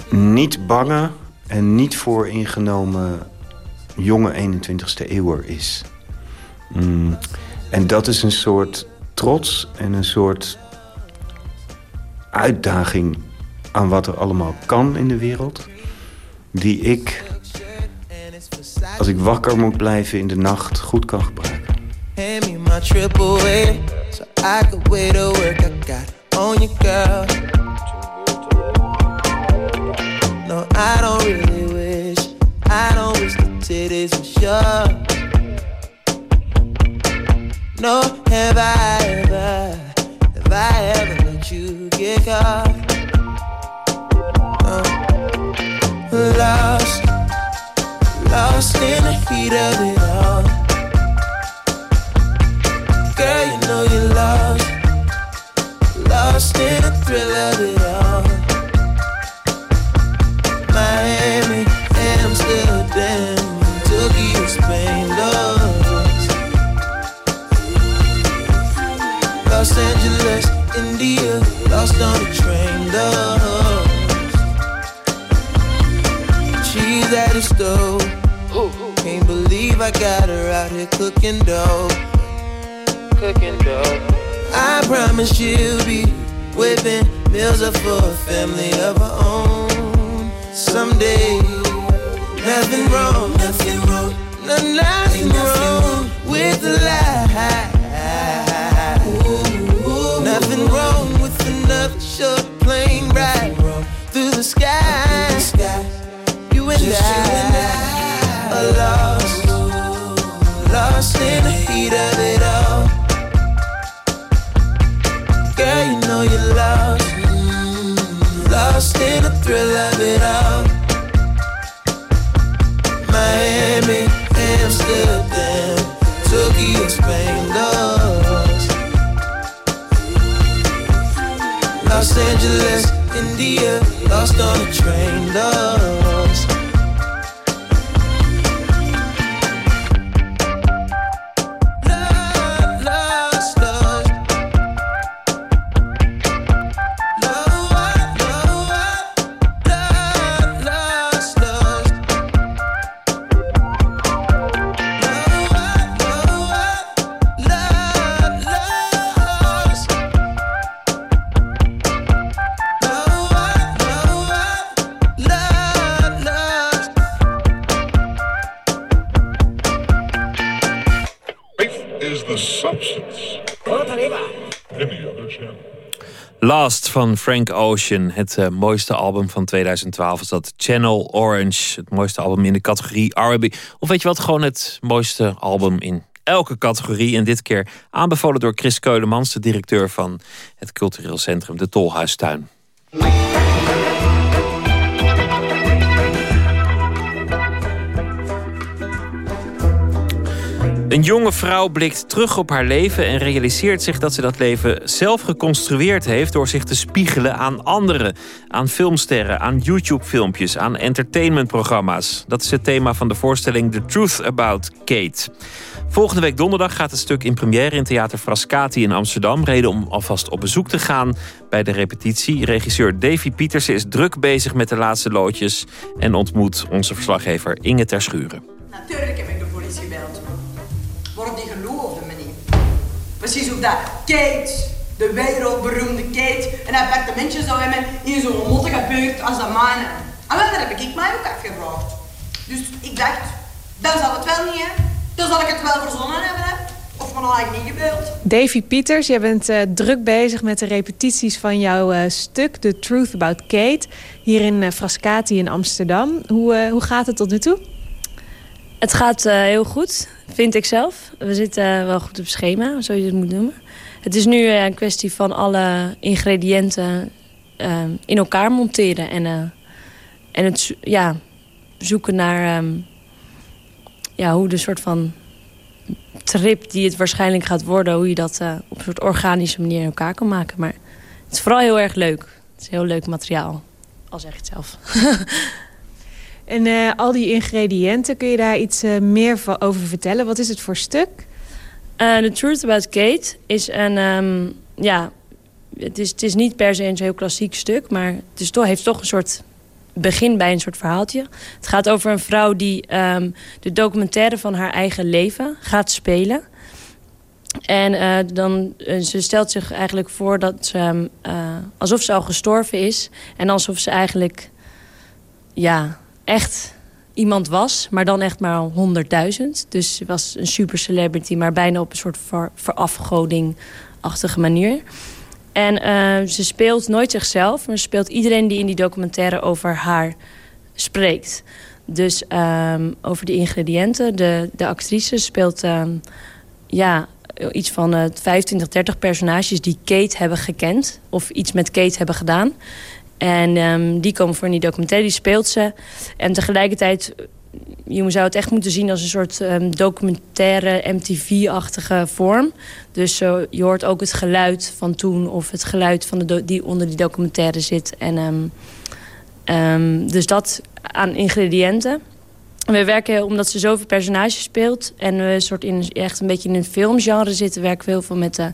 niet bange en niet vooringenomen jonge 21ste eeuwer is. Mm, en dat is een soort trots en een soort uitdaging aan wat er allemaal kan in de wereld. Die ik, als ik wakker moet blijven in de nacht, goed kan gebruiken. My triple A so I could wait to work. I got on you, girl. No, I don't really wish. I don't wish the titties were sure. No, have I ever, have I ever let you get caught? No. Lost, lost in the heat of it got her out here cooking dough. Cooking dough. I promise she'll be whipping meals up for a family of her own. Someday, nothing wrong, nothing wrong, no, nothing wrong with the lie. Nothing wrong with another short plane ride through the sky. You and I are lost, in the heat of it all. Girl, you know you're lost, lost in the thrill of it all. Miami, Amsterdam, Tokyo, Spain, lost. Los Angeles, India, lost on a train. Lost, van Frank Ocean. Het uh, mooiste album van 2012 is dat Channel Orange. Het mooiste album in de categorie R&B. Of weet je wat, gewoon het mooiste album in elke categorie. En dit keer aanbevolen door Chris Keulemans, de directeur van het cultureel centrum De Tolhuistuin. Een jonge vrouw blikt terug op haar leven en realiseert zich dat ze dat leven zelf geconstrueerd heeft door zich te spiegelen aan anderen, aan filmsterren, aan YouTube-filmpjes, aan entertainmentprogramma's. Dat is het thema van de voorstelling The Truth About Kate. Volgende week donderdag gaat het stuk in première in Theater Frascati in Amsterdam. Reden om alvast op bezoek te gaan bij de repetitie. Regisseur Davy Pietersen is druk bezig met de laatste loodjes en ontmoet onze verslaggever Inge Terschuren. Natuurlijk heb ik de Precies hoe dat Kate, de wereldberoemde Kate, een appartementje zou hebben in zo'n mottige buurt als de mijne. En wel, dat heb ik mij ook afgevraagd. Dus ik dacht, dan zal het wel niet, hè. Dan zal ik het wel verzonnen hebben, hè. Of me eigenlijk niet gebeeld. Davy Pieters, jij bent uh, druk bezig met de repetities van jouw uh, stuk... The Truth About Kate, hier in uh, Frascati in Amsterdam. Hoe, hoe gaat het tot nu toe? Het gaat heel goed, vind ik zelf. We zitten wel goed op schema, zo je het moet noemen. Het is nu een kwestie van alle ingrediënten in elkaar monteren... en, en het ja, zoeken naar um, ja, hoe de soort van trip die het waarschijnlijk gaat worden... hoe je dat op een soort organische manier in elkaar kan maken. Maar het is vooral heel erg leuk. Het is heel leuk materiaal, al zeg ik het zelf. en uh, al die ingrediënten, kun je daar iets uh, meer over vertellen? Wat is het voor stuk? The Truth About Kate is een... Um, ja, het is, het is niet per se een heel klassiek stuk... maar het is toch, heeft toch een soort begin bij een soort verhaaltje. Het gaat over een vrouw die um, de documentaire van haar eigen leven gaat spelen. En dan, ze stelt zich eigenlijk voor dat ze, uh, alsof ze al gestorven is. En alsof ze eigenlijk ja, echt iemand was, maar dan echt maar 100.000. Dus ze was een super celebrity, maar bijna op een soort ver, verafgoding-achtige manier. En uh, ze speelt nooit zichzelf, maar ze speelt iedereen die in die documentaire over haar spreekt. Dus um, over de ingrediënten. De, de actrice speelt um, ja, iets van uh, 25, 30 personages die Kate hebben gekend. Of iets met Kate hebben gedaan. En um, die komen voor in die documentaire, die speelt ze. En tegelijkertijd je zou het echt moeten zien als een soort um, documentaire MTV-achtige vorm. Dus uh, je hoort ook het geluid van toen of het geluid van de die onder die documentaire zit. En, um, dus dat aan ingrediënten. We werken, omdat ze zoveel personages speelt... en we soort in, echt een beetje in een filmgenre zitten... werken we heel veel met uh,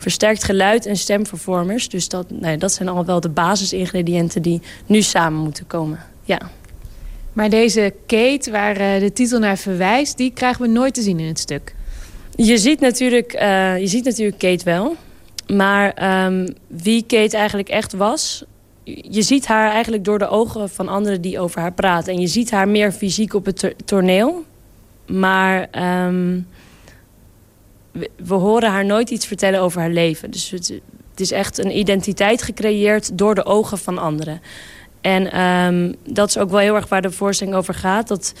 versterkt geluid en stemvervormers. Dus dat, nee, dat zijn allemaal wel de basisingrediënten die nu samen moeten komen. Ja. Maar deze Kate, waar uh, de titel naar verwijst... die krijgen we nooit te zien in het stuk. Je ziet natuurlijk, uh, je ziet natuurlijk Kate wel. Maar um, wie Kate eigenlijk echt was... je ziet haar eigenlijk door de ogen van anderen die over haar praten. En je ziet haar meer fysiek op het toneel. Maar um, we, horen haar nooit iets vertellen over haar leven. Dus het, is echt een identiteit gecreëerd door de ogen van anderen. En um, dat is ook wel heel erg waar de voorstelling over gaat. Dat,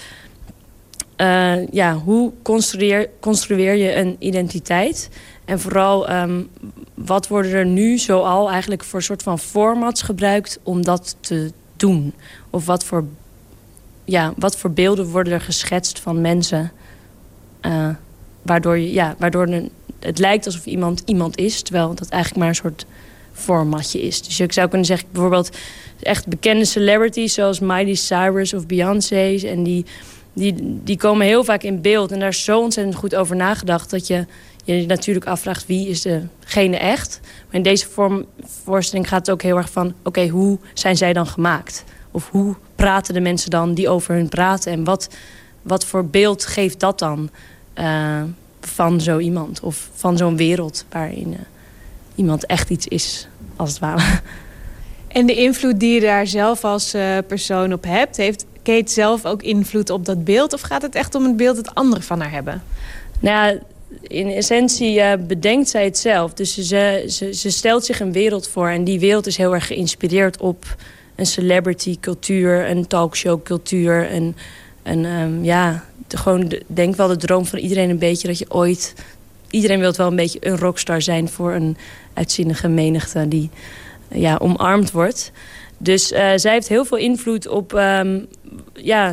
uh, ja, hoe construeer, construeer je een identiteit? En vooral, um, wat worden er nu zoal eigenlijk voor soort van formats gebruikt om dat te doen? Of wat voor, ja, wat voor beelden worden er geschetst van mensen... Uh, waardoor, je, ja, waardoor het lijkt alsof iemand iemand is... terwijl dat eigenlijk maar een soort formatje is. Dus ik zou kunnen zeggen, bijvoorbeeld echt bekende celebrities... zoals Miley Cyrus of Beyoncé. En die, die, die komen heel vaak in beeld. En daar is zo ontzettend goed over nagedacht... dat je je natuurlijk afvraagt wie is degene echt. Maar in deze vorm, voorstelling gaat het ook heel erg van... oké, hoe zijn zij dan gemaakt? Of hoe praten de mensen dan die over hun praten? En wat, wat voor beeld geeft dat dan uh, van zo iemand? Of van zo'n wereld waarin uh, iemand echt iets is, als het ware. En de invloed die je daar zelf als uh, persoon op hebt... heeft Kate zelf ook invloed op dat beeld? Of gaat het echt om het beeld dat anderen van haar hebben? Nou ja, in essentie bedenkt zij het zelf. Dus ze, ze, ze stelt zich een wereld voor. En die wereld is heel erg geïnspireerd op een celebrity cultuur, een talkshow cultuur. En, en um, ja, gewoon denk wel de droom van iedereen een beetje dat je ooit... Iedereen wil wel een beetje een rockstar zijn voor een uitzinnige menigte die ja, omarmd wordt. Dus uh, zij heeft heel veel invloed op... Um, ja,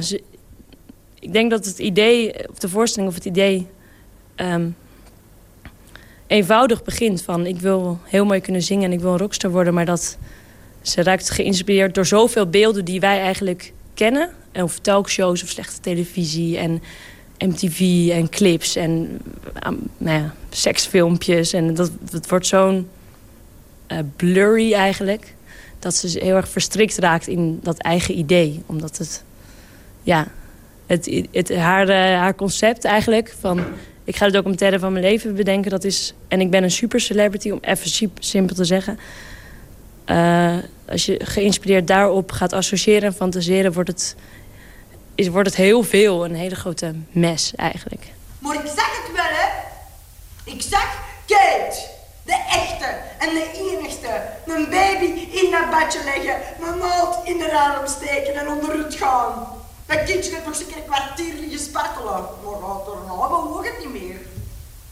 ik denk dat het idee, of de voorstelling of het idee... Um, eenvoudig begint van ik wil heel mooi kunnen zingen en ik wil een rockster worden. Maar dat ze raakt geïnspireerd door zoveel beelden die wij eigenlijk kennen. Of talkshows of slechte televisie en MTV en clips en nou ja, seksfilmpjes. En dat, wordt zo'n uh, blurry eigenlijk. Dat ze heel erg verstrikt raakt in dat eigen idee. Omdat het, ja, het, het, haar, uh, haar concept eigenlijk van... ik ga de documentaire van mijn leven bedenken. Dat is, en ik ben een super celebrity, om even simpel te zeggen. Uh, als je geïnspireerd daarop gaat associëren en fantaseren... wordt het, is, wordt het heel veel, een hele grote mes eigenlijk. Maar ik zag het wel, hè. Ik zag Kate, de echte en de enigste. Een baby in dat badje leggen, mijn maat in de arm steken en onder het gaan. Dat kindje heeft nog eens een kwartier liggen spartelen. Maar daarna bewoog het niet meer.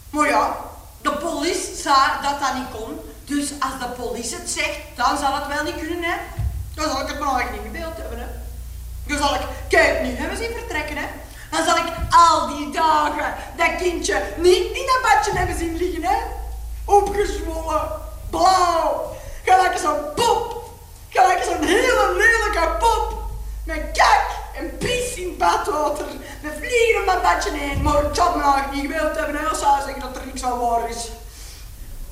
Maar ja, de politie zei dat dat niet kon. Dus als de politie het zegt, dan zal het wel niet kunnen, hè. Dan zal ik het maar eigenlijk niet gebeeld hebben, hè. Dan zal ik Kijk nu hebben zien vertrekken, hè. Dan zal ik al die dagen dat kindje niet in dat badje hebben zien liggen, hè. Opgezwollen, blauw, gelijk zo'n pop. Gelijk zo'n hele lelijke pop. Met kak en pis in badwater. Met vliegen op dat badje heen. Maar ik me niet gewild hebben. Als zou zeggen dat er niks aan waar is.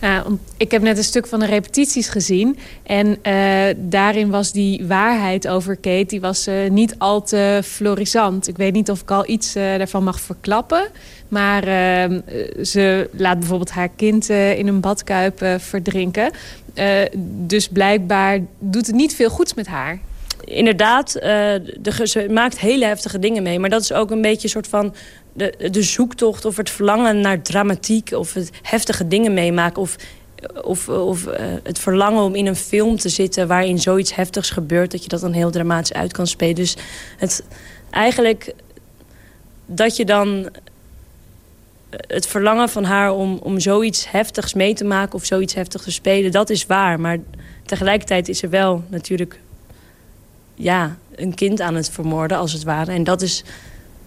Ja, ik heb net een stuk van de repetities gezien. En uh, daarin was die waarheid over Kate die was, uh, niet al te florisant. Ik weet niet of ik al iets daarvan mag verklappen. Maar ehm, ze laat bijvoorbeeld haar kind in een badkuip verdrinken. dus blijkbaar doet het niet veel goeds met haar inderdaad, de, ze maakt hele heftige dingen mee. Maar dat is ook een beetje een soort van de, zoektocht of het verlangen naar dramatiek... of het heftige dingen meemaken... of, of, of uh, het verlangen om in een film te zitten waarin zoiets heftigs gebeurt... dat je dat dan heel dramatisch uit kan spelen. Dus het, eigenlijk dat je dan het verlangen van haar om, om zoiets heftigs mee te maken... of zoiets heftigs te spelen, dat is waar. Maar tegelijkertijd is er wel natuurlijk ja, een kind aan het vermoorden, als het ware. En dat is,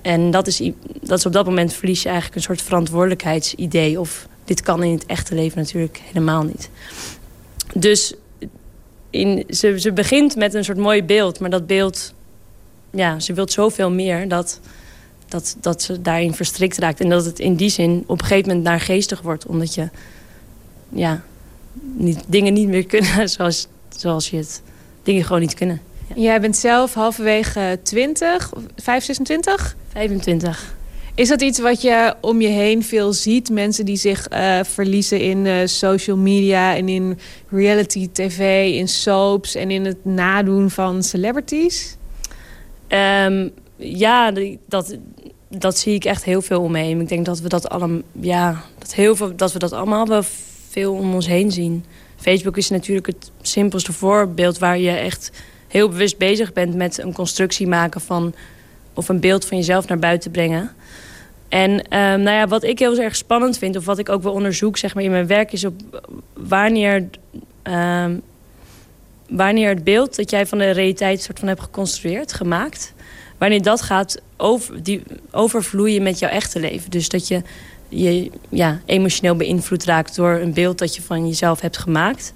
en dat is, dat op dat moment verlies je eigenlijk een soort verantwoordelijkheidsidee. Of dit kan in het echte leven natuurlijk helemaal niet. Dus in, ze, ze begint met een soort mooi beeld. Maar dat beeld, ja, ze wil zoveel meer dat, dat, dat ze daarin verstrikt raakt. En dat het in die zin op een gegeven moment naargeestig wordt. Omdat je ja, niet, dingen niet meer kunnen zoals, zoals je het dingen gewoon niet kunnen. Jij bent zelf halverwege 20, 5, 26? 25. Is dat iets wat je om je heen veel ziet? Mensen die zich uh, verliezen in uh, social media en in reality tv, in soaps en in het nadoen van celebrities? Um, ja, dat, dat zie ik echt heel veel om me heen. Ik denk dat we dat allemaal, ja, dat heel veel, dat we dat allemaal wel veel om ons heen zien. Facebook is natuurlijk het simpelste voorbeeld waar je echt heel bewust bezig bent met een constructie maken van... of een beeld van jezelf naar buiten brengen. En um, nou ja, wat ik heel erg spannend vind, of wat ik ook wel onderzoek zeg maar, in mijn werk... is op wanneer, um, wanneer het beeld dat jij van de realiteit soort van hebt geconstrueerd, gemaakt... wanneer dat gaat over, die, overvloeien met jouw echte leven. Dus dat je je ja, emotioneel beïnvloed raakt door een beeld dat je van jezelf hebt gemaakt.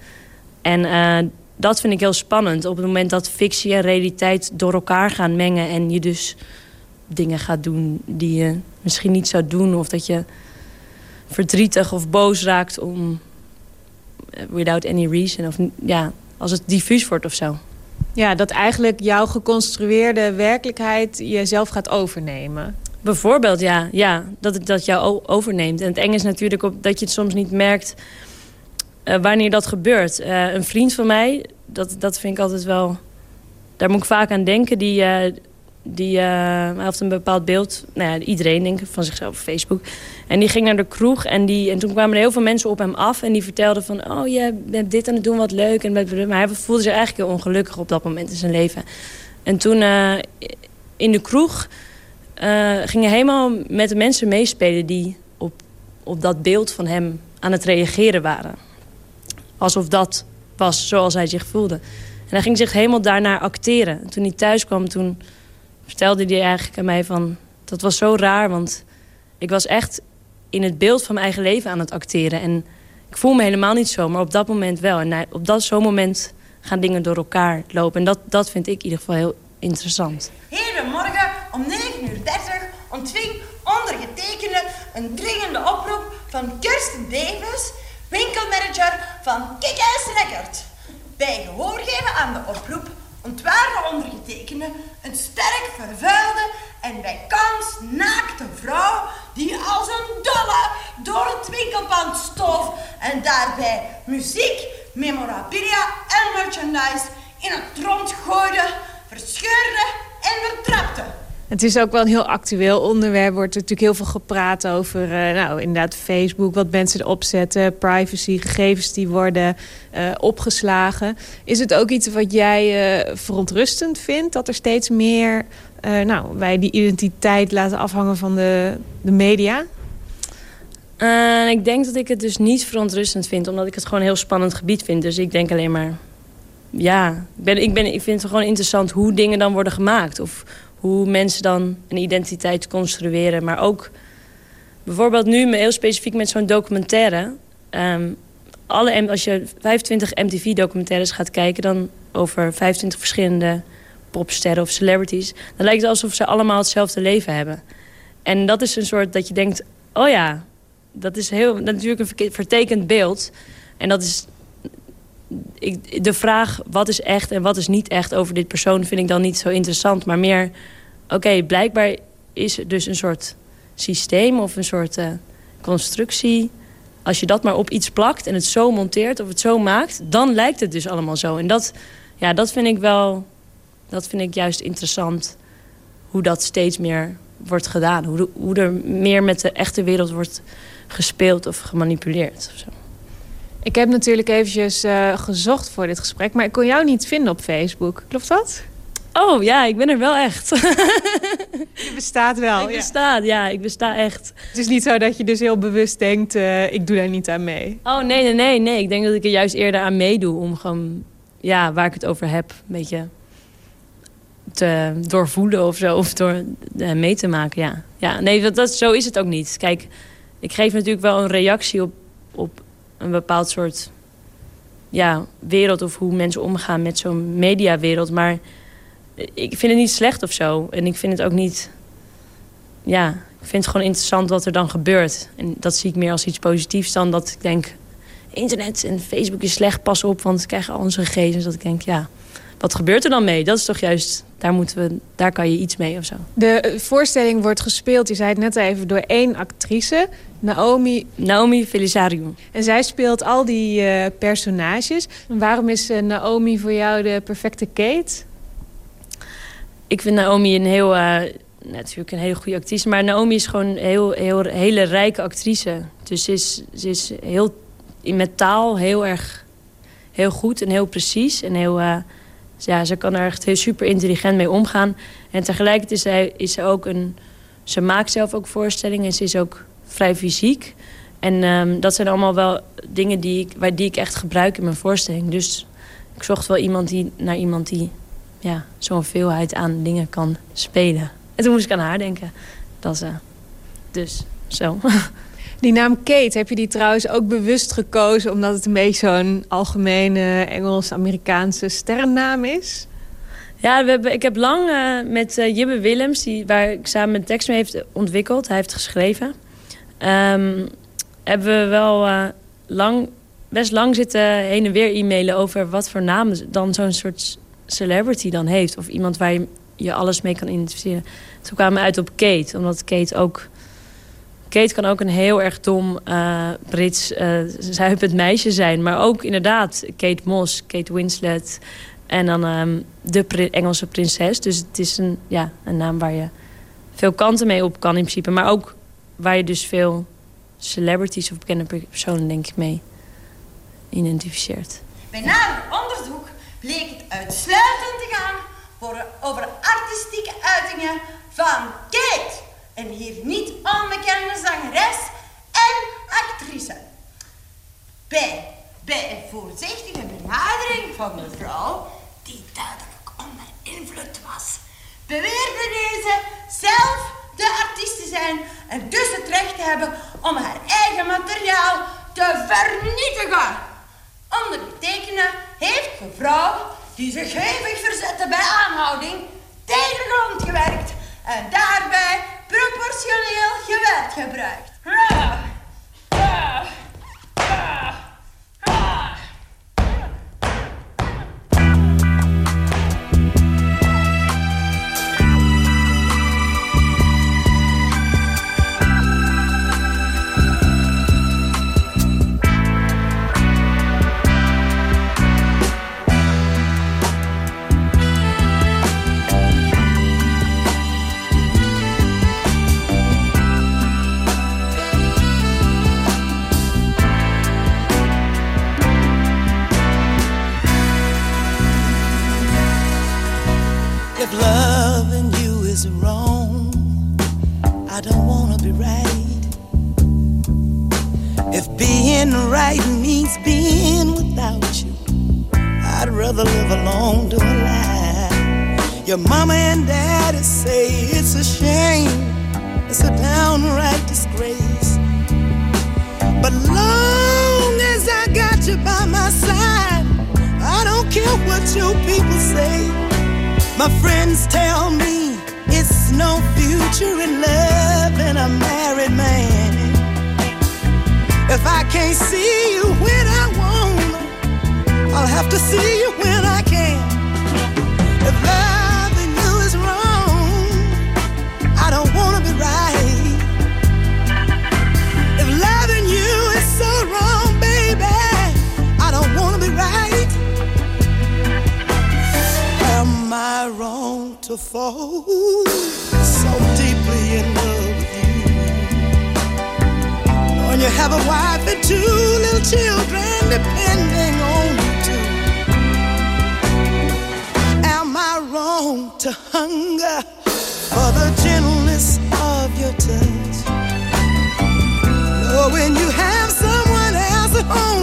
En uh, dat vind ik heel spannend. Op het moment dat fictie en realiteit door elkaar gaan mengen... en je dus dingen gaat doen die je misschien niet zou doen... of dat je verdrietig of boos raakt om... Eh, without any reason. Of ja, als het diffuus wordt of zo. Ja, dat eigenlijk jouw geconstrueerde werkelijkheid jezelf gaat overnemen. Bijvoorbeeld, ja. ja dat het dat jou overneemt. En het eng is natuurlijk op, dat je het soms niet merkt wanneer dat gebeurt. Uh, een vriend van mij, dat, dat vind ik altijd wel... Daar moet ik vaak aan denken. Die, uh, die, uh, had een bepaald beeld, nou ja, iedereen denk ik, van zichzelf op Facebook. En die ging naar de kroeg en, die, en toen kwamen er heel veel mensen op hem af. En die vertelden van, oh je bent dit aan het doen, wat leuk. En, maar hij voelde zich eigenlijk heel ongelukkig op dat moment in zijn leven. En toen in de kroeg uh, ging hij helemaal met de mensen meespelen... die op, op dat beeld van hem aan het reageren waren. Alsof dat was zoals hij zich voelde. En hij ging zich helemaal daarnaar acteren. En toen hij thuis kwam, toen vertelde hij eigenlijk aan mij van... dat was zo raar, want ik was echt in het beeld van mijn eigen leven aan het acteren. En ik voel me helemaal niet zo, maar op dat moment wel. En op dat zo'n moment gaan dingen door elkaar lopen. En dat, dat vind ik in ieder geval heel interessant. Hedenmorgen om 9.30 uur ontving ondergetekende een dringende oproep van Kirsten Davis, winkelmanager van Kick-Ass Record. Bij gehoor geven aan de oproep ontwaarde ondergetekende een sterk vervuilde en bij kans naakte vrouw die als een dolle door het winkelpand stoof en daarbij muziek, memorabilia en merchandise in het rond gooide, verscheurde en vertrapte. Het is ook wel een heel actueel onderwerp. Er wordt natuurlijk heel veel gepraat over uh, nou, inderdaad Facebook, wat mensen erop zetten, privacy, gegevens die worden uh, opgeslagen. Is het ook iets wat jij uh, verontrustend vindt? Dat er steeds meer, nou, wij die identiteit laten afhangen van de, de media? ik denk dat ik het dus niet verontrustend vind, omdat ik het gewoon een heel spannend gebied vind. Dus ik denk alleen maar, ja, ik, ben, ik, ben, ik vind het gewoon interessant hoe dingen dan worden gemaakt. Of hoe mensen dan een identiteit construeren. Maar ook bijvoorbeeld nu heel specifiek met zo'n documentaire. Um, alle, als je 25 MTV-documentaires gaat kijken... dan over 25 verschillende popsterren of celebrities... dan lijkt het alsof ze allemaal hetzelfde leven hebben. En dat is een soort dat je denkt... oh ja, dat is heel, natuurlijk een vertekend beeld. En dat is... Ik, de vraag wat is echt en wat is niet echt over dit persoon... vind ik dan niet zo interessant, maar meer oké, blijkbaar is er dus een soort systeem of een soort uh, constructie. Als je dat maar op iets plakt en het zo monteert of het zo maakt... dan lijkt het dus allemaal zo. En dat, ja, dat vind ik wel... dat vind ik juist interessant. Hoe dat steeds meer wordt gedaan. Hoe, hoe er meer met de echte wereld wordt gespeeld of gemanipuleerd. Of zo. Ik heb natuurlijk eventjes uh, gezocht voor dit gesprek... maar ik kon jou niet vinden op Facebook. Klopt dat? Oh ja, ik ben er wel echt. je bestaat wel. Ik besta, ja, ik besta echt. Het is niet zo dat je dus heel bewust denkt, uh, ik doe daar niet aan mee. Oh nee, nee, nee, nee. Ik denk dat ik er juist eerder aan meedoe om gewoon, ja, waar ik het over heb, een beetje te doorvoelen of zo. Of door uh, mee te maken, ja. Ja, nee, dat, dat, zo is het ook niet. Kijk, ik geef natuurlijk wel een reactie op, op een bepaald soort ja, wereld... of hoe mensen omgaan met zo'n mediawereld, maar ik vind het niet slecht of zo. En ik vind het ook niet... Ja, ik vind het gewoon interessant wat er dan gebeurt. En dat zie ik meer als iets positiefs dan dat ik denk... internet en Facebook is slecht, pas op, want we krijgen al onze gegevens. Dat ik denk, ja, wat gebeurt er dan mee? Dat is toch juist, daar, moeten we, daar kan je iets mee of zo. De voorstelling wordt gespeeld, je zei het net even, door één actrice. Naomi... Naomi Felisario. En zij speelt al die uh, personages. waarom is uh, Naomi voor jou de perfecte Kate? ik vind Naomi een heel... Uh, natuurlijk een hele goede actrice. Maar Naomi is gewoon een heel, heel, hele rijke actrice. Dus ze is, ze is heel, met taal heel erg heel goed en heel precies. En heel, uh, ja, ze kan er echt heel super intelligent mee omgaan. En tegelijkertijd is zij, is ze ook een... Ze maakt zelf ook voorstellingen en ze is ook vrij fysiek. En um, dat zijn allemaal wel dingen die ik, waar, die ik echt gebruik in mijn voorstelling. Dus ik zocht wel iemand die, naar iemand die ja, zo'n veelheid aan dingen kan spelen. En toen moest ik aan haar denken. Dat is, uh, dus, zo. Die naam Kate, heb je die trouwens ook bewust gekozen... omdat het een beetje zo'n algemene Engels-Amerikaanse sterrennaam is? Ja, we hebben, ik heb lang uh, met uh, Jibbe Willems... Die, waar ik samen een tekst mee heeft ontwikkeld, hij heeft geschreven... Um, hebben we wel uh, lang, best lang zitten heen en weer e-mailen... over wat voor naam dan zo'n soort celebrity dan heeft. Of iemand waar je, je alles mee kan identificeren. Toen kwamen we uit op Kate. Omdat Kate ook... Kate kan ook een heel erg dom uh, Brits uh, zuipend meisje zijn. Maar ook inderdaad Kate Moss, Kate Winslet... En dan ehm, de Engelse prinses. Dus het is een, ja, een naam waar je veel kanten mee op kan in principe. Maar ook waar je dus veel celebrities of bekende personen denk ik mee identificeert. Bij nader onderzoek bleek het uitsluitend te gaan over artistieke uitingen van Kate. Een hier niet onbekende zangeres en actrice. Bij, bij een voorzichtige benadering van mevrouw, die duidelijk onder invloed was, beweerde deze zelf de artiest te zijn en dus het recht te hebben om haar eigen materiaal te vernietigen. Ondergetekende heeft de vrouw die zich hevig verzette bij aanhouding tegen de grond gewerkt en daarbij proportioneel geweld gebruikt. If being right means being without you, I'd rather live alone to a lie. Your mama and daddy say it's a shame, it's a downright disgrace. But long as I got you by my side, I don't care what your people say. My friends tell me it's no future in love and a married man. If I can't see you when I want, I'll have to see you when I can. If loving you is wrong, I don't wanna be right. If loving you is so wrong, baby, I don't wanna be right. Am I wrong to fall so deeply in love? When you have a wife and two little children depending on you too. Am I wrong to hunger for the gentleness of your touch? Knowing you have someone else at home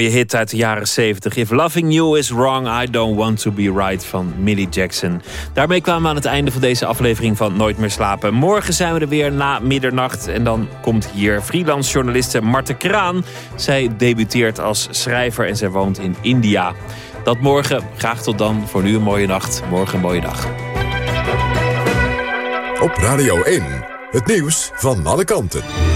mooie hit uit de jaren 70. If loving you is wrong, I don't want to be right van Millie Jackson. Daarmee kwamen we aan het einde van deze aflevering van Nooit meer slapen. Morgen zijn we er weer na middernacht. En dan komt hier freelance journaliste Marte Kraan. Zij debuteert als schrijver en zij woont in India. Dat morgen. Graag tot dan. Voor nu een mooie nacht. Morgen een mooie dag. Op Radio 1. Het nieuws van alle kanten.